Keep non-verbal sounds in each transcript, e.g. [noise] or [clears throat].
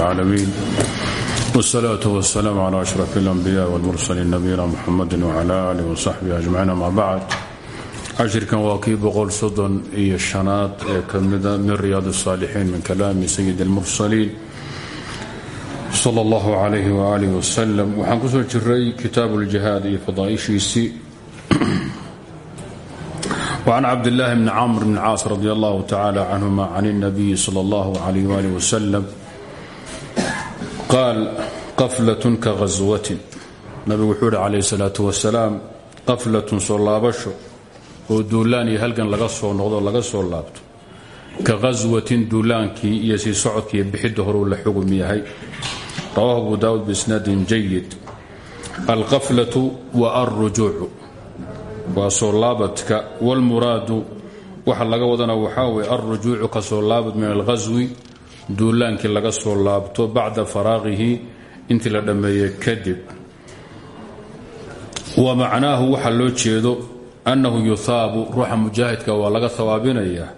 العالمين والصلاة والسلام على أشرف الأنبياء والمرسلين نبينا محمد وعلى آله وصحبه أجمعين أما بعد cashirkan waa kii boqol soddon iyo shanaad ee ka mida min riyaad الsaalixiin min kalaami sayid اlmursaliin sal اllahu calayh waalih wasalam waxaan ku soo jiray kitaab اljihaad iyo fadaaishiisii وعن cبد الله بن cمر بن cاaص رضي الله تعالى عنهma عن النبي صلى الله عليه وaله qaal qaflatun ka ghaswatin nabigu wuxuu yidhi calayhi salaatu wasalaam qaflatun soo laabasho oo duulaan iyo halgan laga soo noqdo laga soo laabto. Ka ghaswatin duulaankii iyo sii socodkiiyo bixidda horuu la xugum yahay. Rawaahu abu daawuud biisnaadin jayid alqaflatu wa alrujuucu waa soo laabadka. Walmuraadu waxa laga wadana waxaa weye alrujuucu ka soo laabad min alghaswi duulaankii laga soo laabto bacda faraaqihi intii la dhammeeyey kadib. Wa macnaahu waxa loo jeedo annahu yuhaabu ruuxa mujaahidka waa laga hawaabinayaa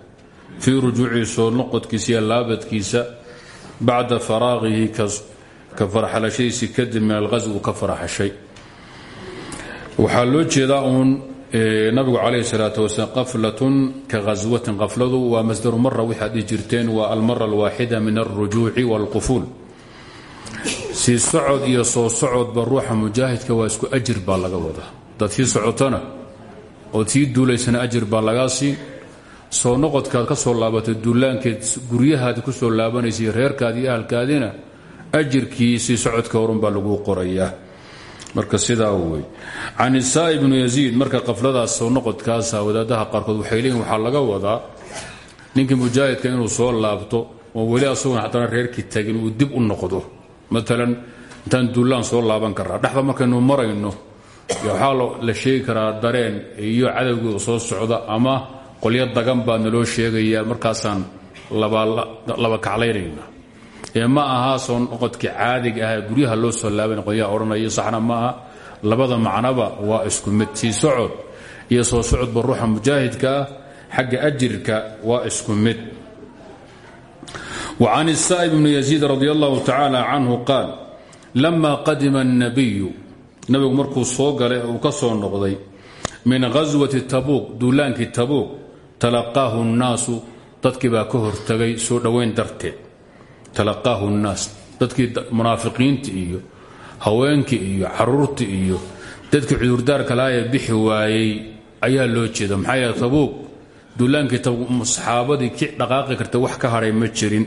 fii rujuuci soo noqodkiisa iyo laabadkiisa bacda faraaqihi ka farxalashadiisii kadib min alghaswi uu ka farxashay. Waxaa loo jeedaa uun nabigu calayhi salaatu wasalaam qaflatun ka ghaswatin qafladu waa masdaru mara waxaad dhihi jirteen waa almara alwaaxida min alrujuuci waalqufuul sii socod iyo soo socodba ruuxa mujaahidka waa isku ajir baa laga wadaa. Dad sii socotona ood sii duulaysana ajir baa lagaa siin soo noqodkaad ka soo laabatay duulaankeed guryahaadi ku soo laabanaysay reerkaadi iyo ahalkaadina ajirkii sii socodka horun baa laguu qorayaa marka sidaa wey can isaa ibnu yaziid marka qafladaas soo noqodkaasa wadaadaha qaarkood waxay leeyihiin waxaa laga wadaa ninkii mujaahidka inuu soo laabto oo weli asaguna haddana reerkii tagin uu dib u noqdo. Maalan intaan duulaan soo laaban karaa dhexda markaynu marayno waxaa la sheegi karaa dareen iyo cadowgii soo socda ama qolyo dagan baa naloo sheegaya markaasaan laba kaclaynayna ee ma aha soo noqodkii caadiga ah guryaha loo soo laaban qolyaha odhanaya saxna ma aha. Labada macnaba waa isku mid sii socod iyo soo socodba ruuxa mujaahidka ah xagga ajirka waa isku mid. Wa can isaa'ib bni yaziid radi allahu tacaala canhu qaal lama qadima الnabiyu nabigu markuu soo galay uu ka soo noqday min ghaswati tabuuq duulaankii tabuuq talaqaahu nnaasu dadkii baa ka hortagay soo dhowayn darteed talaqaahu nnaas. Dadkii munaafiqiinta iyo haweenkii iyo caruurtii iyo dadkii cudurdaarka lahaye bixi waayey ayaa loo jeeda. Maxaa yeele tabuuq duulaankii saxaabadii ki dhaqaaqi karta wax ka hadhay ma jirin.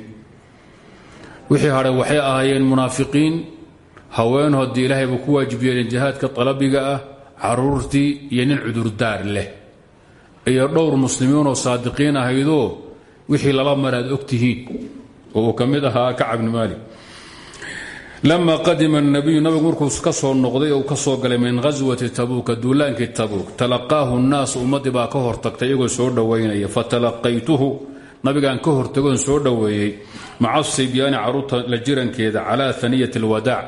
Wixii hadhay waxay ahaayeen munaafiqiin. Haween haddii ilaahay buu ku waajib yeelin jihaadka talabiga ah caruurtii iyo nin cudurdaar leh. Iyo dhowr muslimiinoo saadiqiin ahaydoo wixii lala mar aad og tihiin oo uu ka mid ahaa kacab bni maalik lama qadima الnabiyu nabigu markuu ka soo noqday oo ka soo galay min ghaswati tabuuka duulaankii tabuuk talaqaahu الnaas ummaddii baa ka hortagtay iyagoo soo dhowaynaya fatalaqaytuhu nabigaan ka hortagoon soo dhoweeyey maca sibyaani caruurta la jirankeeda calaa haniyati اlwadaac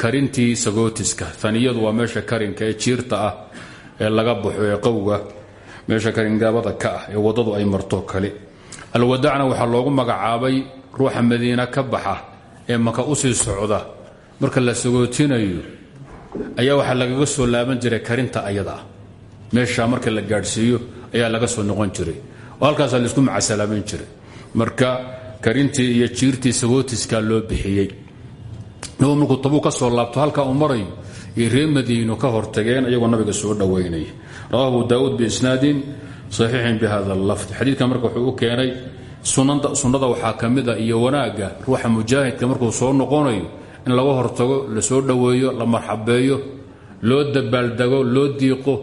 karintii sagootiska aniyadu waa meesha karinka ee jiirta ah ee laga baxo ee qowga meesha karingaabada ka ah ee waddadu ay marto kale alwadaacna waxaa loogu magacaabay ruuxa madiina ka baxa ee maka u sii socda marka la sagootinayo ayaa waxaa lagaga soo laaban jiray karinta ayada. Ah meesha marka la gaadhsiiyo ayaa laga soo noqon jiray oo halkaasaa la isku macasalaaban jiray. Marka karintii iyo jiirtii sagootiskaa loo bixiyey nabig markuu tabuu ka soo laabto halkaa uu marayo iyo ree ka hortageen iyagoo nabiga soo dhowaynaya rawahu abu daawuud biisnaadin saxiixin bi hada lafd. Xadiidkan marka wuxuu keenay sunnada waxaa ka mida iyo wanaagga ruuxa mujaahidka markuu soo noqonayo in laga hortago la soo dhoweeyo la marxabeeyo loo dabaaldego loo diiqo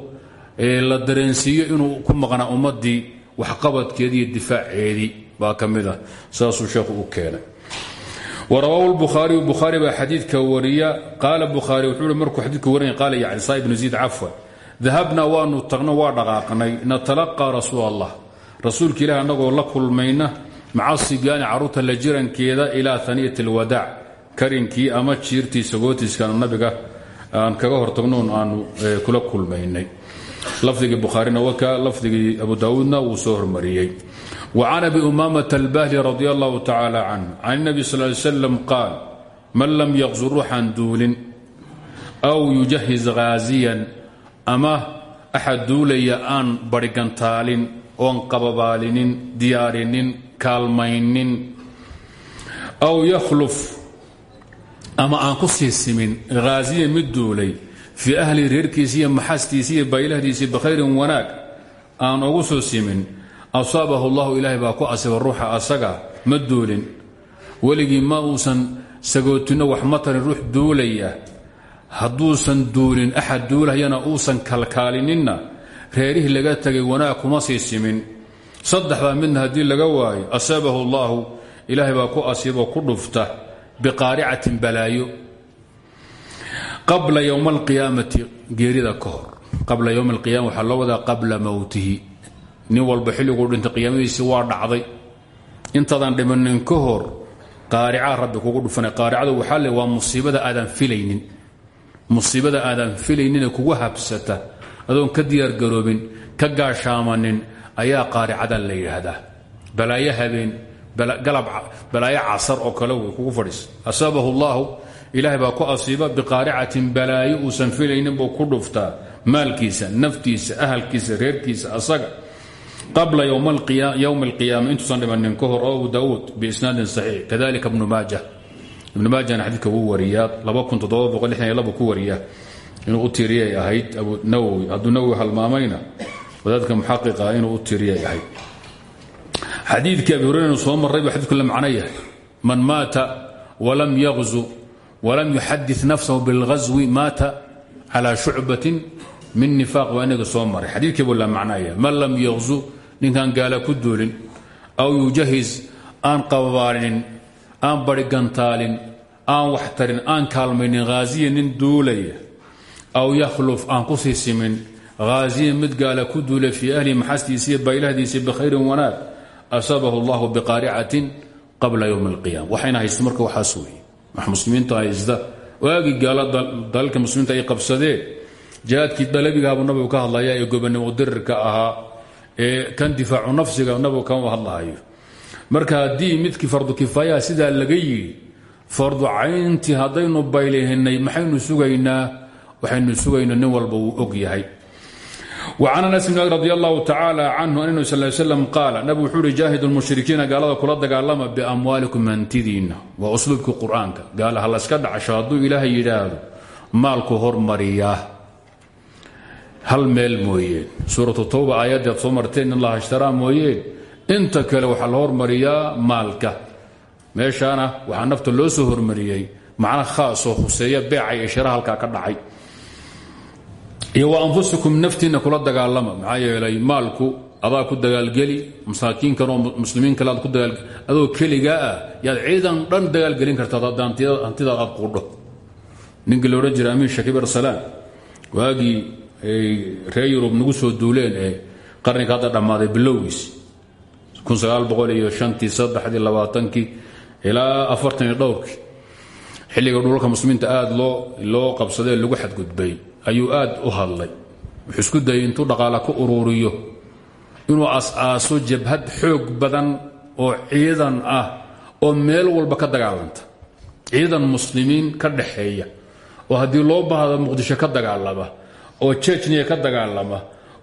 la dareensiiyo inuu ku maqnaa ummadii waxqabadkeedii iyo difaaceedii baa ka mid saasuu sheekhu u keenay. Wrawaahu bukhaariyu bukhaari baa xadiidka wariya. Qaala bukhaari wuxuu i markuu xadiidka warinaya qaala yani saa ibnu ziid cafwan dahabna waanu tagno waa dhaqaaqnay. Natalaqaa rasuul allah rasuulka ilaah annagoo la kulmayna maca sigaani carruurta la jirankeeda ilaa aniyati alwadaac karinkii ama jiirtiisa gootiiskaan nabiga aan kaga hortagnoon aanu e, kula kulmaynay. Lafdigii bukhaarina wakaa lafdigii abu daawuudna wuu soo hormariyey. Wa can abi umaamata albahli radi allahu tacaala canh can inabi sal ly qaal man lam yaqsu ruuxan duulin aw yujahiz khaaziyan ama axad dulaya aan barhigantaalin oon qababaalinin diyaarinin kaalmaynin aw yakhluf ama aan ku sii simin haaziyan mid duulay fii ahli reerkiisi iyo maxastiisi iyo baylahdiisii bikhayrin wanaag aan ugu soo simin asaabahu allahu ilaahay baa ku asiba ruuxa asaga ma duulin. Weligii ma uusan sagootinno wax ma tarin ruux duulaya. Hadduusan duulin axad duulahayana uusan kalkaalininna reerihii laga tegay wanaag kuma sii simin. Saddexdaa midna haddii laga waayo asaabahu allaahu ilaahay baa ku asibo ku dhufta biqaaricatin balaayo. Qabla ywma alqiyaamati geerida ka qabla ywm alqiyama waxaa loo wadaa qabla mowtihi nin walba xilliguu dhintay qiyaamadiisii waa dhacday. Intaadan dhimanin ka hor qaaricaa rabbi kugu dhufana qaaricadu waxaa le waa musiibada aadan filaynin. Musiibada aadan filayninee kugu habsata adoon ka diyaargaroobin ka gaashaamanin ayaa qaaricadan la yidhaahdaa. Balaayo habeen balaayo casar oo kale wey kugu fadhiis asaabahu allaahu ilaahay baa ku asiiba biqaaricatin balaayo uusan filaynin buu ku dhuftaa. Maalkiisa naftiisa ahalkiisa reerkiisa asaga. Qabla ywm alqiyaama intuusan dhimanin ka hor oo abu daauud biisnaadin saxiix. Kadalika ibnu maaja ibnu maajana xadiidka wuu wariyaa ku wariya inuu u tiiriyay ahayd abunawowi hadduu nawowi halmaamayna wadaadka muxaqiqa inuu u tiiriyay ahayd. Xadiidkii abi hurayra soo marray buu xadidku la macno yahay. Man maata walam yaqzu walam yuxadid nafsahu bilghaswi maata cala shucbatin min nifaaq waa inaga soo maray. Xadiidkii buu la macnaya man lam yaqzu ninkaan gaala ku duulin aw yujahiz aan qababaalinin aan barigantaalin aan wax tarin aan kaalmaynin haaziya nin duulaya aw yakhluf aan ku sii simin haaziyan mid gaala ku duulay fii ahlihi maxastiisiiyo baylahdiisii bikhayrin wanaag asaabahu allahu biqaaricatin qabla ywmi alqiyama waxayna haysta marka waxaas weeye wax muslimiinta haysta waagii gaala dalalka muslimiinta ay qabsadeen jihaadkii dalabigaabuu nabigu ka hadlaya ee gobonimo dirirka ahaa ee kan difaacu nafsiga nabigu kama hadlahayo marka haddii midkii fardu kifaayaha sidaa laga yidhi fardu cayntii haddaynu baylihinay maxaynu sugaynaa waxaynu sugaynaa nin walba wuu og yahay. وcan anas bn radi allahu tacaala canhu an nbi sal slam qaala nabigu wuxuu uhi jaahidu kula dagaalama biamwaalikum hantidiinna waa usluubkii qur'aanka. Gaala ha layska dhacasho hadduu ilaahay maalku hormariyaa hal meel mooyeen suuratu tawba aayaddeed soo marteen in allaha ishtaraa inta kale waxaa la hormariyaa maalka. Meeshaana waxaa nafta loo soo hormariyey macna khaasoo khuseeya beeca iyo shira halkaa ka dhacay iyo wa anfusikum naftiinna kula dagaalama. Maxaa yeelay maalku adaa ku dagaalgeli masaakiinkanoo muslimiin kale aad ku adoo keligaa ah yaad ciidan dhan dagaalgelin kartaa hantidaad aad quudho. Ninkii la odhan jiray amiin arsalaan waagii reer yurub nagu soo duuleen ee qarniga hadda dhammaaday bilowgiis. Labaatankii ilaa afartan iyo dhowrkii xilliga dhulalka muslimiinta aada loo loo qabsadee lagu xadgudbay ayuu aad u hadlay. Wuxuu isku dayay intuu dhaqaala ku ururiyo inuu as-aaso jabhad xoog badan oo ciidan ah oo meel walba ka dagaalanta. Ciidan muslimiin ka dhaxeeya oo haddii loo baahdo muqdisho ka dagaalama oo jejniya ka dagaalama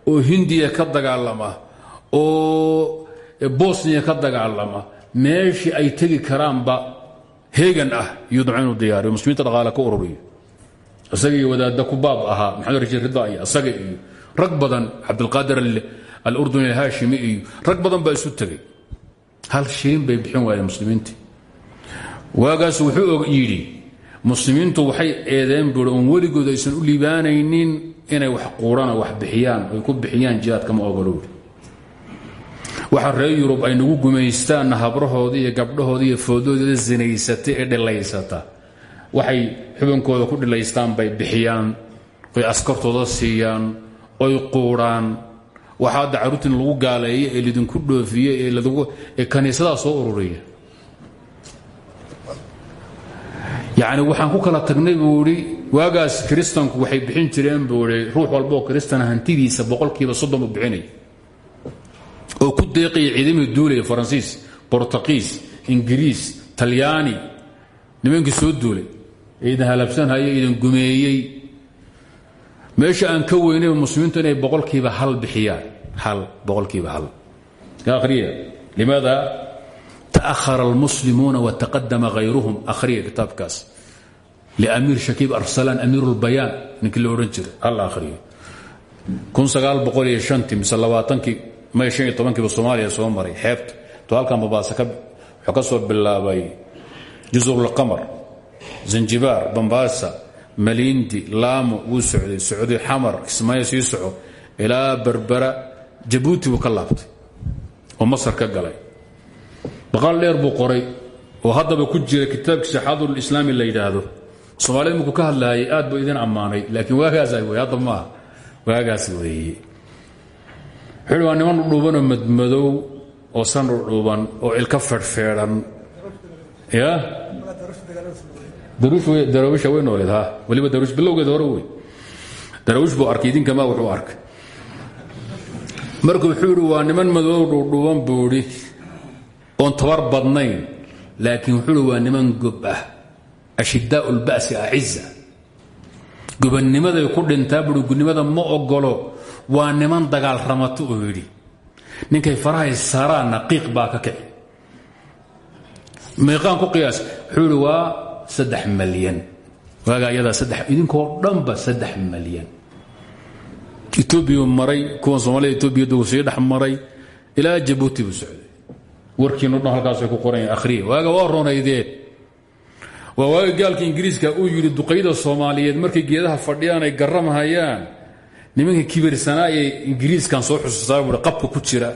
oo hindiya ka dagaalama oo bosniya ka dagaalama meeshii ay tegi karaanba heegan ah iyuu damca inuu diyaariyo muslimiinta dhaqaale ka ururiyo. Isaga iyo wadaadda kubaab ahaa maxamed rashid rida iyo isaga iyo rag badan cabdilqaadir alurdun alhaashimi iyo rag badan baa isu tegay. Hal shiin bay bixin waayeen muslimiintii. Waagaas wuxuu yidhi muslimiintu waxay eedeen buui oon aysan u liibaanaynin inay wax quurana wax bixiyaan ay ku bixiyaan jihaadka ma ogolowri waxa reer yurub ay nagu gumaystaanna habrahooda iyo gabdhahooda iyo foodooda zinaysata ee dhilaysata. Waxay xubankooda ku dhilaystaan bay bixiyaan oy askartooda siiyaan oy quuraan. Waxaa hadda carruurtiin lagu gaaleeya ee lidinku dhoofiye ee kaniisadaa soo ururiya yacni waxaan ku kala tagnay buu waagaas kiristanku waxay bixin jireen buu ruux walboo kiristana hantidiisa boqolkiiba soddon buu bixinaya oo ku deeqaya ciidamihii duulaya faransiis bortuqiis ingiriis talyaani. Nimankii soo duulay. Iidan halabsanhaya iidan gumeeyey. Meesha aan ka weynayba muslimiintu inay boqolkiiba hal bixiyaan. Hal boqolkiiba hal. Akhriya limaada? Ta'ahara almuslimuuna wataqadama hayruhum akhriya kitaabkaas. Liamiir shakiib arsalaan amiir lbayaan ninkii la odhan hal akhriyo mise labaatankii may shan iyo tobankiiba soomaaliya soo maray xeebta. To halkan babaasa wuxuu soo bilaabay jusrulqamar zanjibaar bambaasa maliindi laamo wuu socday. Socday xamar kismaayo sii soco ilaa berbera jabuuti buu laabtay oo masar ka galay. Baqaal dheer buu qoray oo haddaba ku jira kitaabkiisa xadulislaami la yidhaahdo. Soomaalida markuu ka hadlaayay aad buu idin ammaanay laakiin waagaasa wey hadda maaha waagaas weeye wuxuu waa niman dhudhuubanoo madmadow oo san dhudhuuban oo ilka fedhfeedhan ya? Daraawisha way nooleed ha? Weliba darwish bilowgeed hore wey daraawish buu wuxuu arkay. Marka wuxuu waa niman madow dhuudhuuban buu idhi oon tabar badnayn laakiin wuxuu idhi waa niman gob ah. Ashidaau lba'si aciza gobanimaday ku dhintaa buui gudnimada ma ogolo waa niman dagaal ramato uu yidhi ninkay farahay saaraanna qiiq baa ka kici meeqaan ku qiyaas wuxuu waa saddex malyan. Waagaa iyadaa saddex idinkoo dhanba saddex malyan. Etoobiya maray kuwan soomaalida etoobiya duu sii dhex maray ilaa warkiinu dhan halkaasay ku qoran akhriya waaga waa waa waaga gaalka ingiriiska uu yidhi duqayda soomaaliyeed markay geedaha fadhiyaan ay garamhayaan nimanka kibirsanaa ee ingiriiskan soo xusuustaa buui qabka ku jira.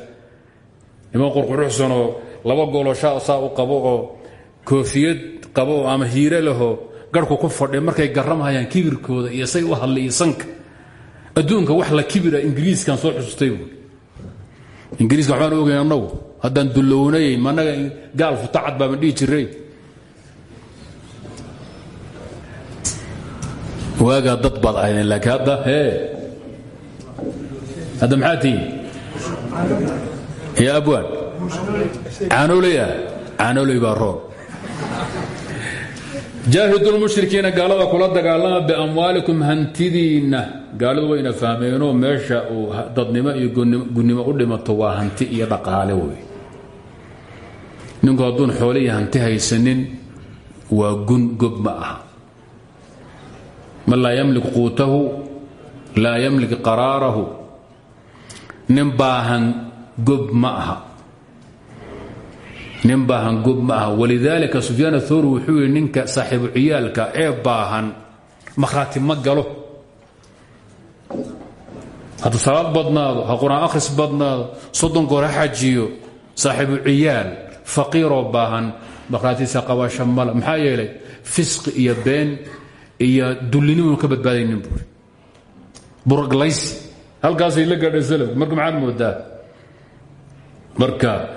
Niman qurquruxsanoo laba gooloo saa u qabo oo koofiyad qabo ama hiire lahoo garhku ku fadhiya markay garamhayaan kibirkooda iyo say u hadlay iyo adduunka wax la kibira ingiriiskan soo xusustay buui ingiriiska waxbaan ogayn annagu haddaan managa gaal futacad baaban dhihi jiray? Waagaa dad baad laakiin hadda hee hadda maxaa tihiin ya abwaan caanooley ah caanooley baa roog jaahidulmushrikiina gaalada kula dagaalama biamwaalikum hantidiinna gaaladu wayna fahmeenoo meesha uu dadnimo iyo gunnimo u dhimato waa hanti iyo dhaqaale wey ninku hadduun xoole iyo hanti haysanin waa gun gob ma aha man laa yamlik quutahu laa yamlik qaraarahu nin baahan gob ma aha. Nin baahan gob ma aha. Walidaalika sufyaan wuxuu ninka saaxiibu ciyaalka ee baahan makhraati ma galo. Salaad badnaado ha qur'aan akhris badnaado soddon goor ha xajiyo ciyaal faqiiroo baahan makhraatiisa qabasha male maxaa yeelay iyo been iyo dullinimunu ka badbaadaynin buuri buraglaysi halkaasay la gaadhay salaf marka maxaad moodaa? Marka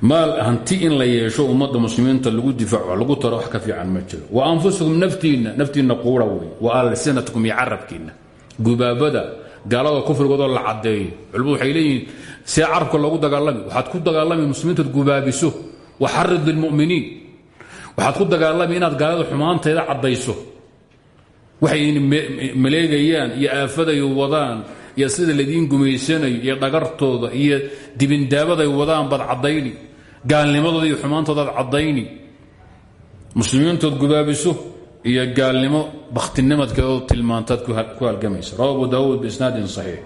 maal hanti in la yeesho ummadda muslimiinta lagu difaaco lagu taro wax ka fiican ma jiro. Wa anfusakum naftiinna naftiinna quura wa alsinatkum iyo carabkiinna. Gubaabada gaalada la caddeeyo. Culmadu waxay leeyihiin see carabka loogu dagaalami waxaad ku dagaalami muslimiintaad gubaabiso. Waxarid lilmu'miniin waxaad ku dagaalami inaad gaalada xumaanteeda caddayso. Waxay maleegayaan iyo wadaan iyo sida laidiin gumaysanayo iyo dhagartooda iyo dibindaabaday wadaan baad cadayni gaalnimadooda iyo xumaantoodaad cadayni muslimiintood gubaabiso iyo gaalnimo baktinimadkeeoo tilmaantaad ku halgamaysa rawa abu daawuud biisnaadin saxiix.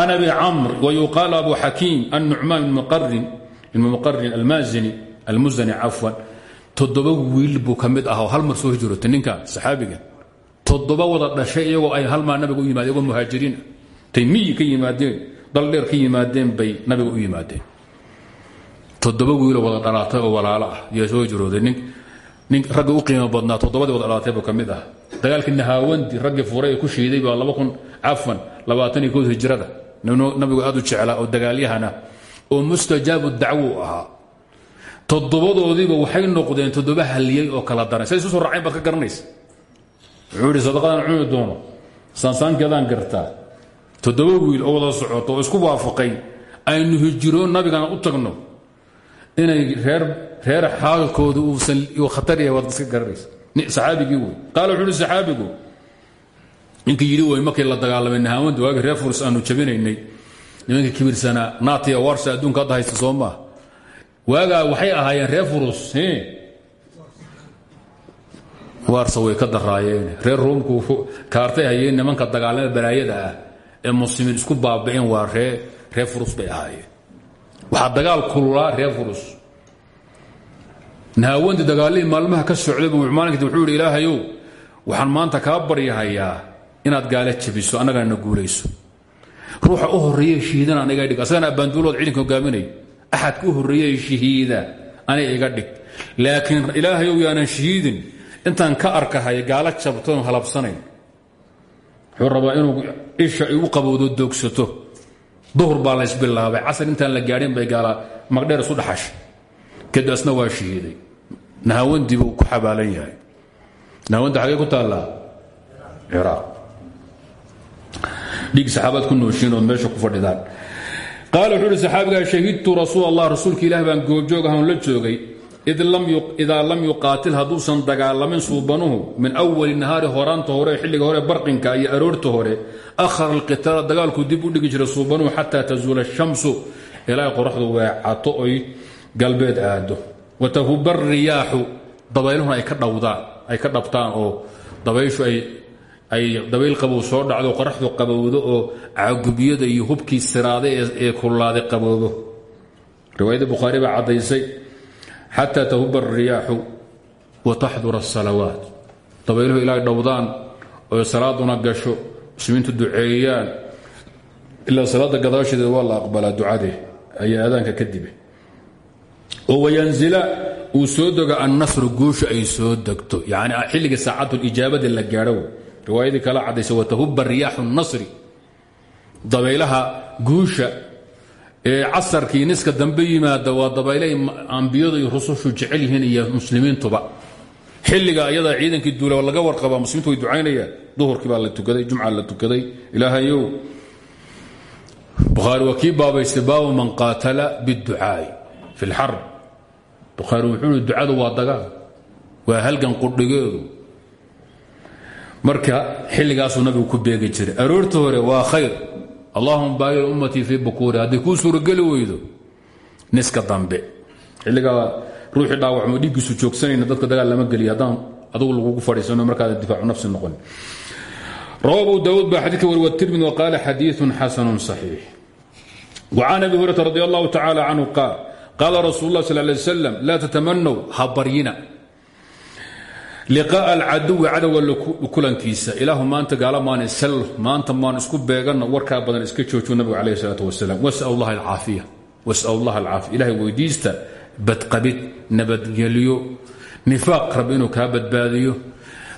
An abi camr wayuqaal abu xakiim annucmaan ibn muqarin almazini almuzani cafwan toddoba wiil buu ka mid ah oo hal mar soo hijrootay ninkan saxaabiga toddoba wada dhashay iyagoo ay hal maa nabiga u yimaadeen iyagoo muhaajiriin ah tay miyi ka yimaadeen dal dheer ka yimaadeen bay nabiga u yimaadeen. Toddoba wiiloo wada dhalaatay oo walaalo ah yaa soo hijrooday nin nin ragga u qiimo badnaa toddobadii wada dhalaatay buu ka mid dagaalkii nahaawandi raggii furay ku shiiday baa laba kun cafan labaatan iyo kood hijrada nabigu aad u jeclaa oo dagaalyahana oo mustajaabu dacwo ahaa. Toddobadoodiiba waxay noqdeen toddoba haliyey oo kala daran say soo raaceen baad ka garanaysa wuxuu ihi sadaqadan cuni doono. Saansaankeedaan gartaa. Toddoba wiil oo wada socoto isku waafaqay. Aynu hijiroon nabigana u tagno. Inay reer xaalkooda uusan khatar yahay waad iska garanaysa saxaabigii wey. Qaala wuxuu uhi saxaabigu ninkii yidhi markii la dagaalamay nahaawanda waagi reer furs aanu jabinaynay. Nimankii kibirsanaa naatiya warsa adduunka hadda haysta soo waxay ahaayeen reer furus warsa way ka daraayeen. Reer ruumku kaartay hayeen nimanka dagaalama balaayada ah ee muslimiin isku baaba'een waa ree reer furus bay ahaayeen. Waxaa dagaal kululaa reer furus. Nahaawandi dagaalihii maalmaha ka socday buu maalinka wuxuu yidhi ilaahayow waxaan maanta kaa baryahayaa inaad gaala jabiso annagana na guulayso. Ruuxa u horreeye shahiidana aniga dhig asagana abbaanduulood ciidanka hogaaminay axadka u horreeye shahiida ani iga dhig. Laakiin ilaahayow yaanan shahiidin intaan ka arkahay gaala jabtoon halabsanayn. Wuxuu rabaa inuu isha igu qabowdo doogsato. Duhur baa laysbilaabay casar intaan la gaadhin bay gaala magdheer isu dhaxashay kadib asna waa shahiiday nahawandi buu ku xabaalan yahay. Nahawandi xagee ku taallaa ciraaq dhiig saxaabaad ku nooshiin ood meesha ku fadhidaan. Qaala wuxuu shahidtu rasuul allah ilaah baan goobjoog ahaan la joogay idaa lam yuqaatil hadduusan dagaalamin suubanuhu min awali nahaari horaanta hore xilliga hore barqinka iyo aroorta hore ahara alqitaala dagaalku dib u dhigi jiray suubanuhu xataa tazuula shamsu ilaa qoraxdu weecato oy galbeed aado watahuba riyaaxu dabayluhuna ay ka dhabtaan oo dabayshu ay dabayl qabow soo dhacdo qoraxdu qabowdo oo cagubyada iyo hubkii siraaday ee kululaaday qaboobo riwaayadda bukhaari baa caddaysay xataa tahuba alriyaaxu wa taxdura asalawaat dabayluhu ilaa dhowdaan oo salaaduna gasho muslimiintu duceeyaan ilaa salaada gadaasheeda waa la aqbalaa ducadee ayaa aadaanka kadibe oo wayanzila uu soo dego annasru guusha ay soo degto yani xilliga saacatulijaabada la gaadho riwaayadii kala cadaysa watahuba riyaaxu dabaylaha guusha casarkii niska dambe yimaada waa dabaylay ambiyadu iyo rusushu jecel yihiin iyo muslimiintuba. Xilliga ayadaa ciidankii duula laga warqaba muslimiintu way ducaynayaan. Duhurkii baa la tukaday jumca la tukaday. Ilaahayow bukhaari waa kii baabaystay man qaatala biاdducaa'i fi اlxarb bukhaari wuxuu i ducadu waa dagaal waa halgan qudhigeedu marka xilligaasuu nabigu ku beegi jiray. Aroorta hore waa khayr allahuma baagir ummatii fii bukuuri hadday kuu suurageli weydo niska dambe. Xilligaa ruuxii dhaawacmo dhiiggiisu joogsanayna dadka dagaal lama geliya haddaan adugu lagugu fadhiisano markaad difaacu nafsi noqon. Rawa abu daawuud baa xadiidka wari watirmid wa qaala xadiiun xasanun saxiix. Wa can abi hurata radi allahu tacaala canhu qaal qaala rasuulu lah sal lay slam laa tatamanow ha baryina liqaa'a alcaduwi cadowga kulankiisa ilaahu maanta gaala maan isallo maanta maan isku beeganno warkaa badan iska joojiyo nabigu calayh isalaatu wasalaam. Wasal allaha alcaafiya wasal allah alcaafiya. Ilahay weydiista badqabid nabadgelyo nifaaq rabbi inuu kaa badbaadiyo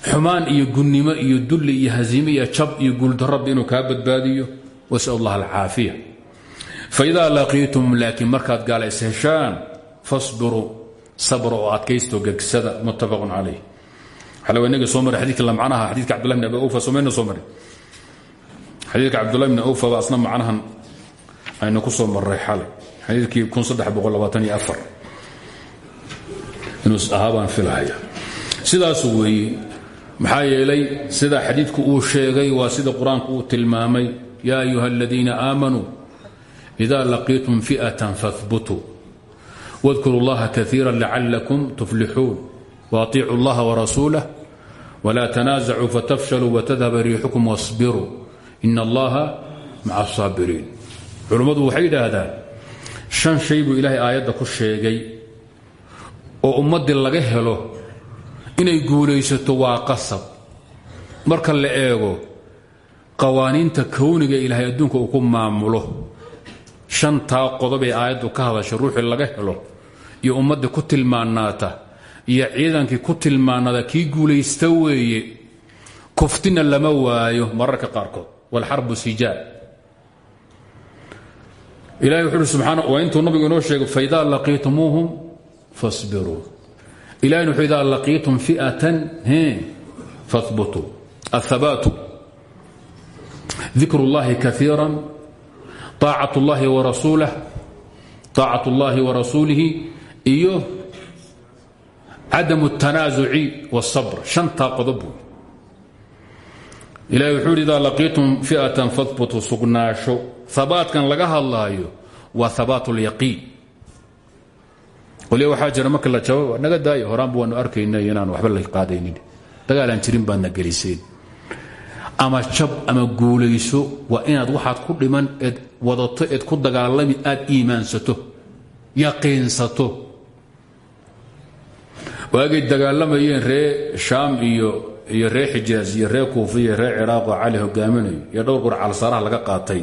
xumaan iyo gunnimo iyo dulli iyo hasiime iyo jab iyo guuldarro rabbi inuu kaa badbaadiyo. Wasal allah alcaafiya. Faidaa laqiitum laakiin markaad gaala is heshaan fasbiruu sabra oo muttafaqun calayh soo maray xadidka la macnaha? Xadidka cabdullah bn abi awfa somayna soo maray? Xadiidka cabdullah bn awfa asna macnahan aynu ku soo marray xalay. Xadiidkii inuu ahaa baan sidaas weeye maxaa yeelay sida xadiidku uu sheegay waa sida qur'aanku uu tilmaamay yaa ayuha aladiina aamanuu ida laqiitum fi'atan fahbutuu wadkuru اllaha kaiira lacalakum tuflixuun waaطiicuu اllaha warasuulah wla tanaasacuu fatafshaluu watadhaba riixukum wasbiruu in allaha maca asaabiriin culummadu waxay yidhaahdaan shan shay buu ilaahay aayadda ku sheegay oo ummaddii laga helo inay guulaysato waa qasab. Marka la eego qawaaniinta kowniga ilaahay adduunka uu ku maamulo shantaa qodob ee aayaddu ka hadashay ruuxii laga helo iyo ummaddii ku tilmaanaata iyo ciidankii ku tilmaanada kii guulaysta weeye kuftina lama waayo mararka qaarkood. Wlxarbu sijaal ilahi wuxu uhi subxaana waa intuu nabigu inoo sheego faidaa laqiitumuuhum fasbiruu. Ilahina wuxuu idaa laqiitum fiatan fabutuu ahabaatu dikru اllahi kaiira aacat اllahi warasuulihi iyo cadam tanaazuci wاsabr shantaa qodob ilahi wuxuu ihi idaa laqiitum fiatan fahbutu sugnaasho habaatkan laga hadlaayo waa habaat اlyaqiin qolya waxaa jira marka la jawaab naga daayo horaanba waanu arkayna inaan waxba la qaadaynin dagaalaan jirin baadna geliseen ama jab ama guulayso waa inaad waxaad ku dhiman eed wadato eed ku dagaalami aad iimaansato yaqiinsato waagay dagaalamayeen ree shaam iyo iyo ree xijaaz iyo ree kuufa iyo ree ciraaqoo cali hogaaminayo iyo dhowr qor calsaaraha laga qaatay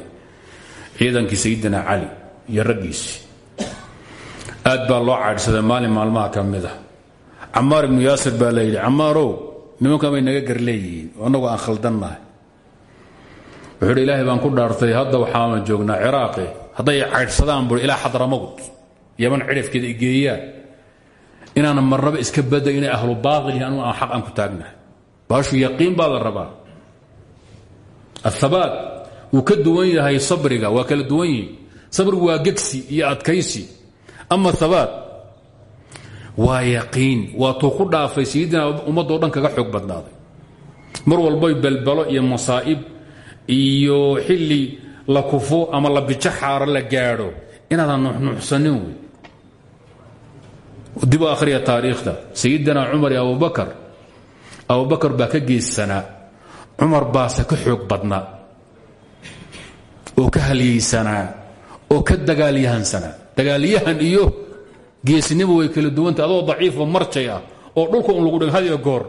ciidankii sayidina cali iyo raggiisii. Aad baa loo caadhsaday maalin maalmaha ka mid a camaar ibnu yaasir baa la yidhi camaarow nimankan bay naga gar leeyihiin annagu aan khaldannahay wuxuu hi ilaahay baan ku dhaartay hadda waxaaman joognaa ciraaqe hadday caydhsadaan bui ilaa xadramawd yaman cidhafkeeda i inaanan marnaba iska baday inay ahlu baail yihiin aan xaq aan ku taagnahay. Baashu yaqiin baa la rabaa. Ahabaat wuu ka duwan yahay sabriga waa kala duwan yihiin sabrigu waa gegsi iyo adkaysi. Ama habaat waa yaqiin waa tuu ku dhaafay sayidina ummaddoo dhan kaga xoog badnaaday. Mar walbay balbalo iyo masaa'ib iyo xilli la kufo ama la bijo xaaro la gaadho inaadan nuxnuxsanin wey dib u akhriya taariikhda. Sayidina cumar iyo abubakar. Abubakar baa ka geyssanaa cumar baase ka xoog badnaa oo ka halyaysanaa oo ka dagaalyahansanaa dagaalyahan iyo geesnimo way kala duwanta. Adoo daciifo marjay ah. Oo dhulka un lagu dhig had iyo goor.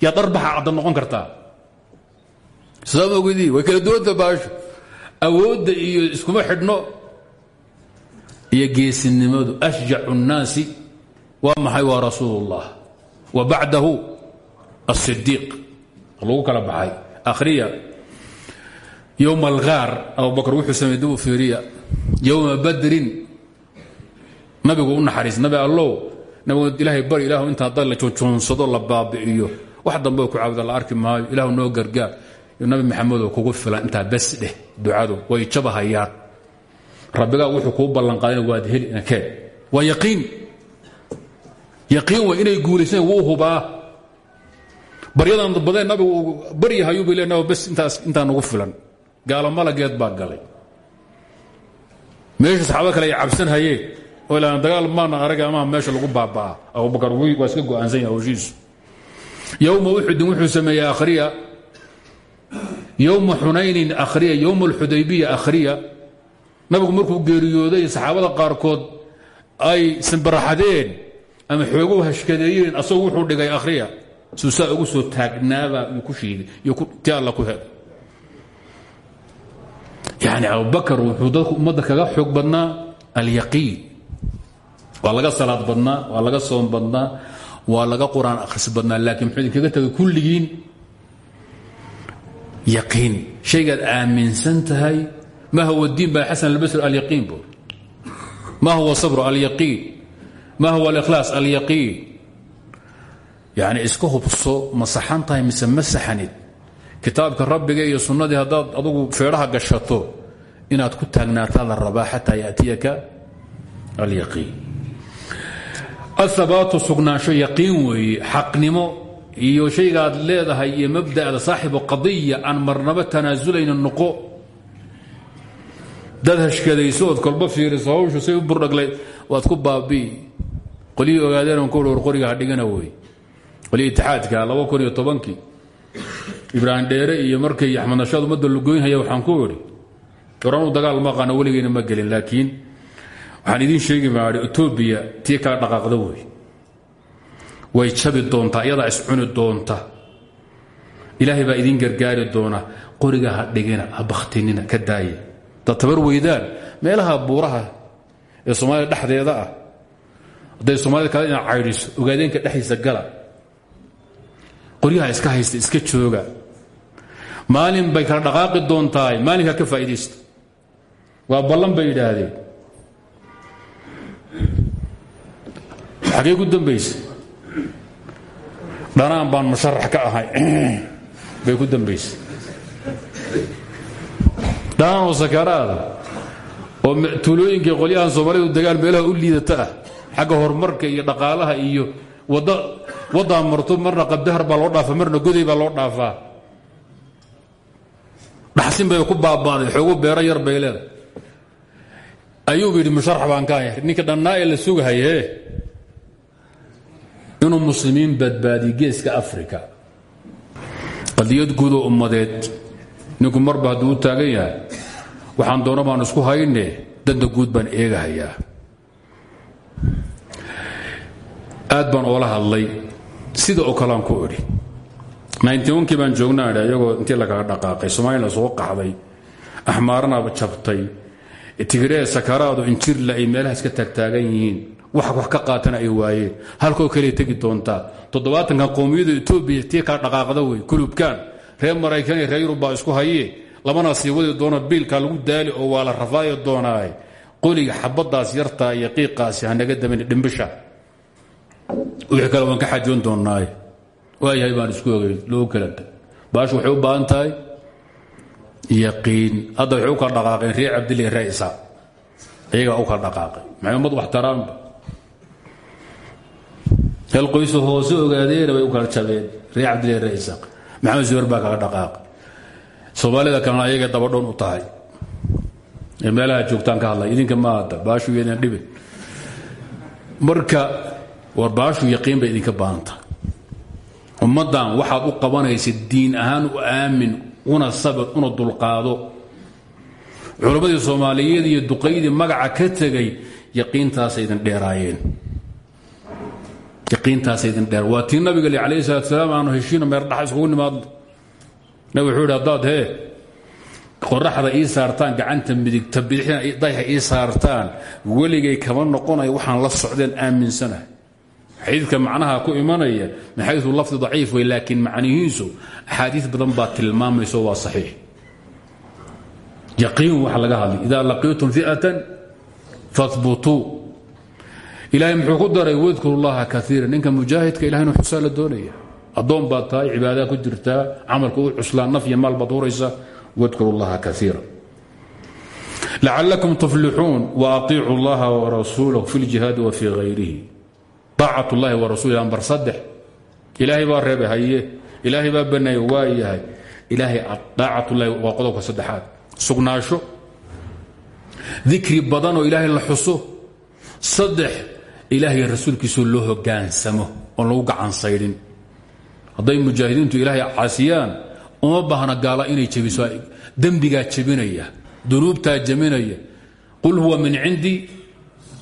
Yaa dharbaxa cadda noqon kartaa sidaama ogedii way kala duwanta baasho awoodda iyo waa maxay waa rasuul الlah wa bacdahu الصidiiq lagu kala baxay akhriya yowma algaar abubakr wuxuu samey dib u fiiriya yowma badrin nabigu u naxariis nabi allow nabigu ilaahay bari ilahu inta hadda la jojoonsado la baabi'iyo wax dambe ku caabuda la arki maayo ilahu noo gargaar nabi maxamedoo kugu filan intaa bes dheh ducadu way jabahayaan rabbigaa wuxuu kuu ballanqaadina waad heli nakee waa yaqiin yaqiin way inay guulaysan wuu hubaa. Baryadan badeen nabigu uu baryahayuu bay le bes intaas intaa nagu filan. Gaalo malageed baa galay. Meesha saxaabada kale ay cabsan hayeen oo ilaan dagaal maana arag amaha meesha lagu baabaa. Abubakar waa iska go'aansan yahay hawshiisu yowma uxudin wuxuu sameeyey akhriya. Yowma xunaynin akhriya. Yowma alxudaybiya akhriya. Nabigu markuu geeriyooday saxaabada qaarkood ay simbaraxadeen ama xoogu hashkadeeyeen asagu wuxuu dhigay akhriya. Suusaa ugu soo taagnaabaa yuu ku shiiday iyo ti alla ku helay yani abubakar wuxuu dadku ummadda kaga xoog badnaa alyaqiin. Waa laga salaad badnaa waa laga soom badnaa waa laga qur'aan akhris badnaa laakiin muxuu idinkaga tagay kulligiin? Yaqiin. Shaygaad aaminsan tahay ma huwa diin ba xasan albasri alyaqiin bu ma huwa sabru alyaqiin ma huwa alikhlaas alyaqiin yani iska hubso ma saxan tahay mise ma saxanid. Kitaabka rabbiga iyo sunnadii haddaad adugu feedhaha gashato inaad ku taagnaataa la rabaa xataa yaatiyaka alyaqiin ahabaatu sugnaansho yaqiin weeye xaqnimo iyo shaygaad leedahay iyo mabda'da saaxibu qadiya aan marnaba tanaazulayna noqo dad hashkadayso ood kolba fiiriso hawshu say u burdhaglay waad ku baabi'i qolyihii ogaadeen ku war qoriga hadhigana wey qolihii itixaadka laba kun dheere iyo markay axmed nashaad ummadda lugoynhaya waxaan ku idhi oranu dagaal ma aqaana weligeyna ma gelin laakiin waxaan idiin sheegi maai etoobiya tii kala dhaqaaqda wey way jabi doontaa iyadaa iscuni doonta. Ilaahay baa idiin gargaari doona qoriga ha dhigina ha ka daaya dad weydaan meelaha buuraha ee soomaalida dhexdeeda ah. Hadday soomaalida kale ina caydhiso ogaadeenka dhexdiisa gala. Qoryaha iska haysta iska jooga. Maalin bay kala dhaqaaqi doontahay maalinkaa ka faa'iidaysta. Waa ballan bay yidhaahdeen. Xagee ku dambaysa dhanaan baan musharax ka ahay. [clears throat] Bay ku dambaysay dhaan oo sakaraada oo tuulooyinkii qolyahan soomaalidu degaan meelaha u liidata ah xagga horumarka iyo dhaqaalaha iyo waddaa marto marna qabdahar baa loo dhaafaa marna goday baa loo dhaafaa. Dhaxsin bay ku baabaaday xoogu beero yar bay leedahay. Ayuub yidhi musharax baan ka hayar ninka dhannaa ee la sugahaye inuu muslimiin badbaadiyo geeska africa qadiyad guudoo ummadeed ninku marba hadduu u taagan yahay waxaan doona baan isku hayne danta guud baan eegahayaa aad baan oola hadlay sida oo kalean ku idhi kii baan joognaa idhi ayagoo intii lagaga dhaqaaqay soomaalila soo qaxday axmaarana jabtay tigiree sakaraadu injirla ay meelaha iska taagtaagan yihiin. Wax wax ka qaatana ay waayeen. Halkoo kale tegi doontaa. Toddobaatankan qowmiyada etoobiya tii kaa dhaqaaqda wey kulubkaan reer maraykan iyo reer yurub baa isku hayee lamana sii wadi doona biilkaa lagu daali oo waa la rafaayi doonaaye qoliga xabadaas yartaa iyo qiiqaasi hanaga daban dhimbisha. Wixii kale waan ka xajoon doonaaye waayahay baan isku ogay loo kalata baashu waxay u yaqiin. Hadda waxay u kala dhaqaaqeen reer isaa iyagaa u kala dhaqaaqay maxay wax taraanba. Hel qoyso hoose ogaadeena bay u kala jabeen reer cabdillah isaaq maxamed zubeer baa kaga dhaqaaqay soomaalida kalena ayagay dabadhoon u tahay. Ee meelaha joogtaan ka hadlay idinka ma hadda baashu yadin dhibin. Marka war baashu yaqiin bay idinka baahan tahay ummaddan waxaad u qabanaysa diin ahaan u aamin una sabir una dulqaado. Culammadii soomaaliyeed iyo duqaydii magaca ka tegay yaqiintaasay idin dheeraayeen. Yaqiintaasay idin dheer. Waa nabiga le salaam aanu heshiino meer dhax iskugu nimaadno nabig wuxuu yidhi haddaad hee qoraxda ii saartaan gacanta midigta bidixna dayxa ii saartaan weligay kama noqonayo waxaan la socdeen aaminsanahay. Xadiidka macnaha ku imanaya min xayu lafdi daciif wey laakiin macnihiisu axaadiis badan baa tilmaamayso waa saxiix. Yaqiin waxa laga hadlay idaa laqiitum fi'atan fahbutuu ilaahay muxuu ku daray wadkuru llaha kaiira ninka mujaahidka ilahay inu xusaa la doonaya addoon baad tahay cibaadaha ku jirtaa camalka u cuslaa naf iyo maal baad huraysa wadkuru llaha kaiira lacalakum tuflixuun waaطiicu اllaha warasuulahu fi ljihaadi wa fii hayrihi aacat ullahi wa rasuuli ambar saddex. Ilaahay baa reebay haye ilaahay baa baneeye waa yahay. Ilaahay daacatullahi waa qodobka saddexaad. Sugnaasho. Dikri badan oo ilaahay la xuso. Saddex ilaahay rasuulkiisoo loo hogaansamo oon lagu gacan saydhin hadday mujaahidiintu ilaahay casiyaan uma baahna gaala inay jebiso. Dembigaa jebinaya dunuubtaa jebinaya qul huwa min cindi